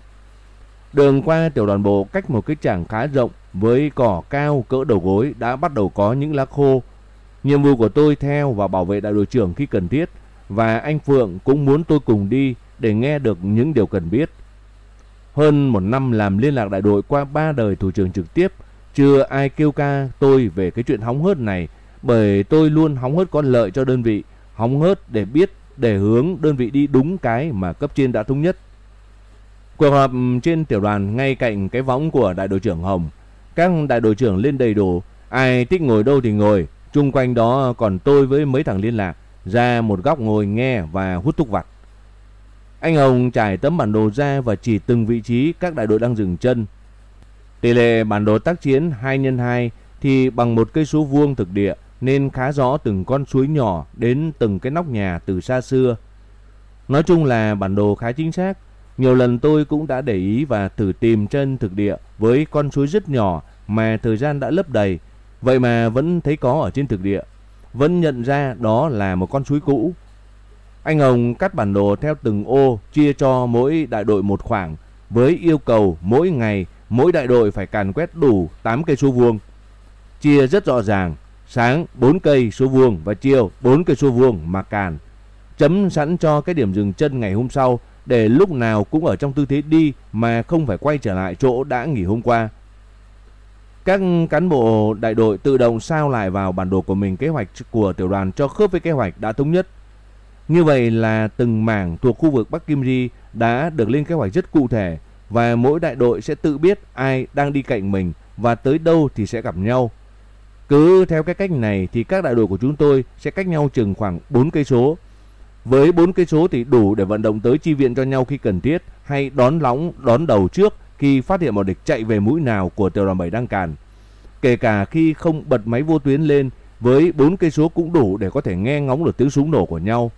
A: Đường qua tiểu đoàn bộ cách một cái trảng khá rộng với cỏ cao cỡ đầu gối đã bắt đầu có những lá khô. Nhiệm vụ của tôi theo và bảo vệ đại đội trưởng khi cần thiết và anh Phượng cũng muốn tôi cùng đi để nghe được những điều cần biết. Hơn một năm làm liên lạc đại đội qua ba đời thủ trưởng trực tiếp, chưa ai kêu ca tôi về cái chuyện hóng hớt này bởi tôi luôn hóng hớt có lợi cho đơn vị, hóng hớt để biết để hướng đơn vị đi đúng cái mà cấp trên đã thống nhất. Cuộc họp trên tiểu đoàn ngay cạnh cái võng của đại đội trưởng Hồng. Các đại đội trưởng lên đầy đủ, ai thích ngồi đâu thì ngồi. Trung quanh đó còn tôi với mấy thằng liên lạc, ra một góc ngồi nghe và hút thuốc vặt. Anh Hồng trải tấm bản đồ ra và chỉ từng vị trí các đại đội đang dừng chân. Tỷ lệ bản đồ tác chiến 2 x 2 thì bằng một cây số vuông thực địa nên khá rõ từng con suối nhỏ đến từng cái nóc nhà từ xa xưa. Nói chung là bản đồ khá chính xác. Nhiều lần tôi cũng đã để ý và thử tìm trên thực địa với con suối rất nhỏ mà thời gian đã lấp đầy. Vậy mà vẫn thấy có ở trên thực địa. Vẫn nhận ra đó là một con suối cũ. Anh Hồng cắt bản đồ theo từng ô chia cho mỗi đại đội một khoảng, với yêu cầu mỗi ngày, mỗi đại đội phải càn quét đủ 8 cây số vuông. Chia rất rõ ràng, sáng 4 cây số vuông và chiều 4 cây số vuông mà càn. Chấm sẵn cho cái điểm dừng chân ngày hôm sau, để lúc nào cũng ở trong tư thế đi mà không phải quay trở lại chỗ đã nghỉ hôm qua. Các cán bộ đại đội tự động sao lại vào bản đồ của mình kế hoạch của tiểu đoàn cho khớp với kế hoạch đã thống nhất. Như vậy là từng mảng thuộc khu vực Bắc Kim Ri đã được lên kế hoạch rất cụ thể và mỗi đại đội sẽ tự biết ai đang đi cạnh mình và tới đâu thì sẽ gặp nhau. Cứ theo cái cách này thì các đại đội của chúng tôi sẽ cách nhau chừng khoảng 4 cây số. Với 4 cây số thì đủ để vận động tới chi viện cho nhau khi cần thiết hay đón lóng, đón đầu trước khi phát hiện một địch chạy về mũi nào của tiểu đoàn 7 đang càn. Kể cả khi không bật máy vô tuyến lên, với 4 cây số cũng đủ để có thể nghe ngóng được tiếng súng nổ của nhau.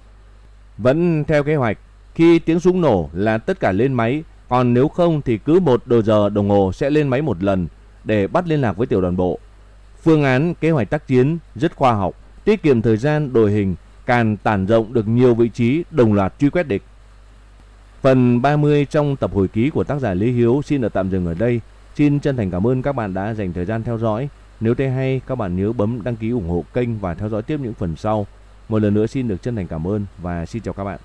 A: Vẫn theo kế hoạch, khi tiếng súng nổ là tất cả lên máy, còn nếu không thì cứ một đồ giờ đồng hồ sẽ lên máy một lần để bắt liên lạc với tiểu đoàn bộ. Phương án kế hoạch tác chiến rất khoa học, tiết kiệm thời gian đội hình, càng tản rộng được nhiều vị trí đồng loạt truy quét địch. Phần 30 trong tập hồi ký của tác giả Lý Hiếu xin được tạm dừng ở đây. Xin chân thành cảm ơn các bạn đã dành thời gian theo dõi. Nếu thấy hay, các bạn nhớ bấm đăng ký ủng hộ kênh và theo dõi tiếp những phần sau. Một lần nữa xin được chân thành cảm ơn và xin chào các bạn.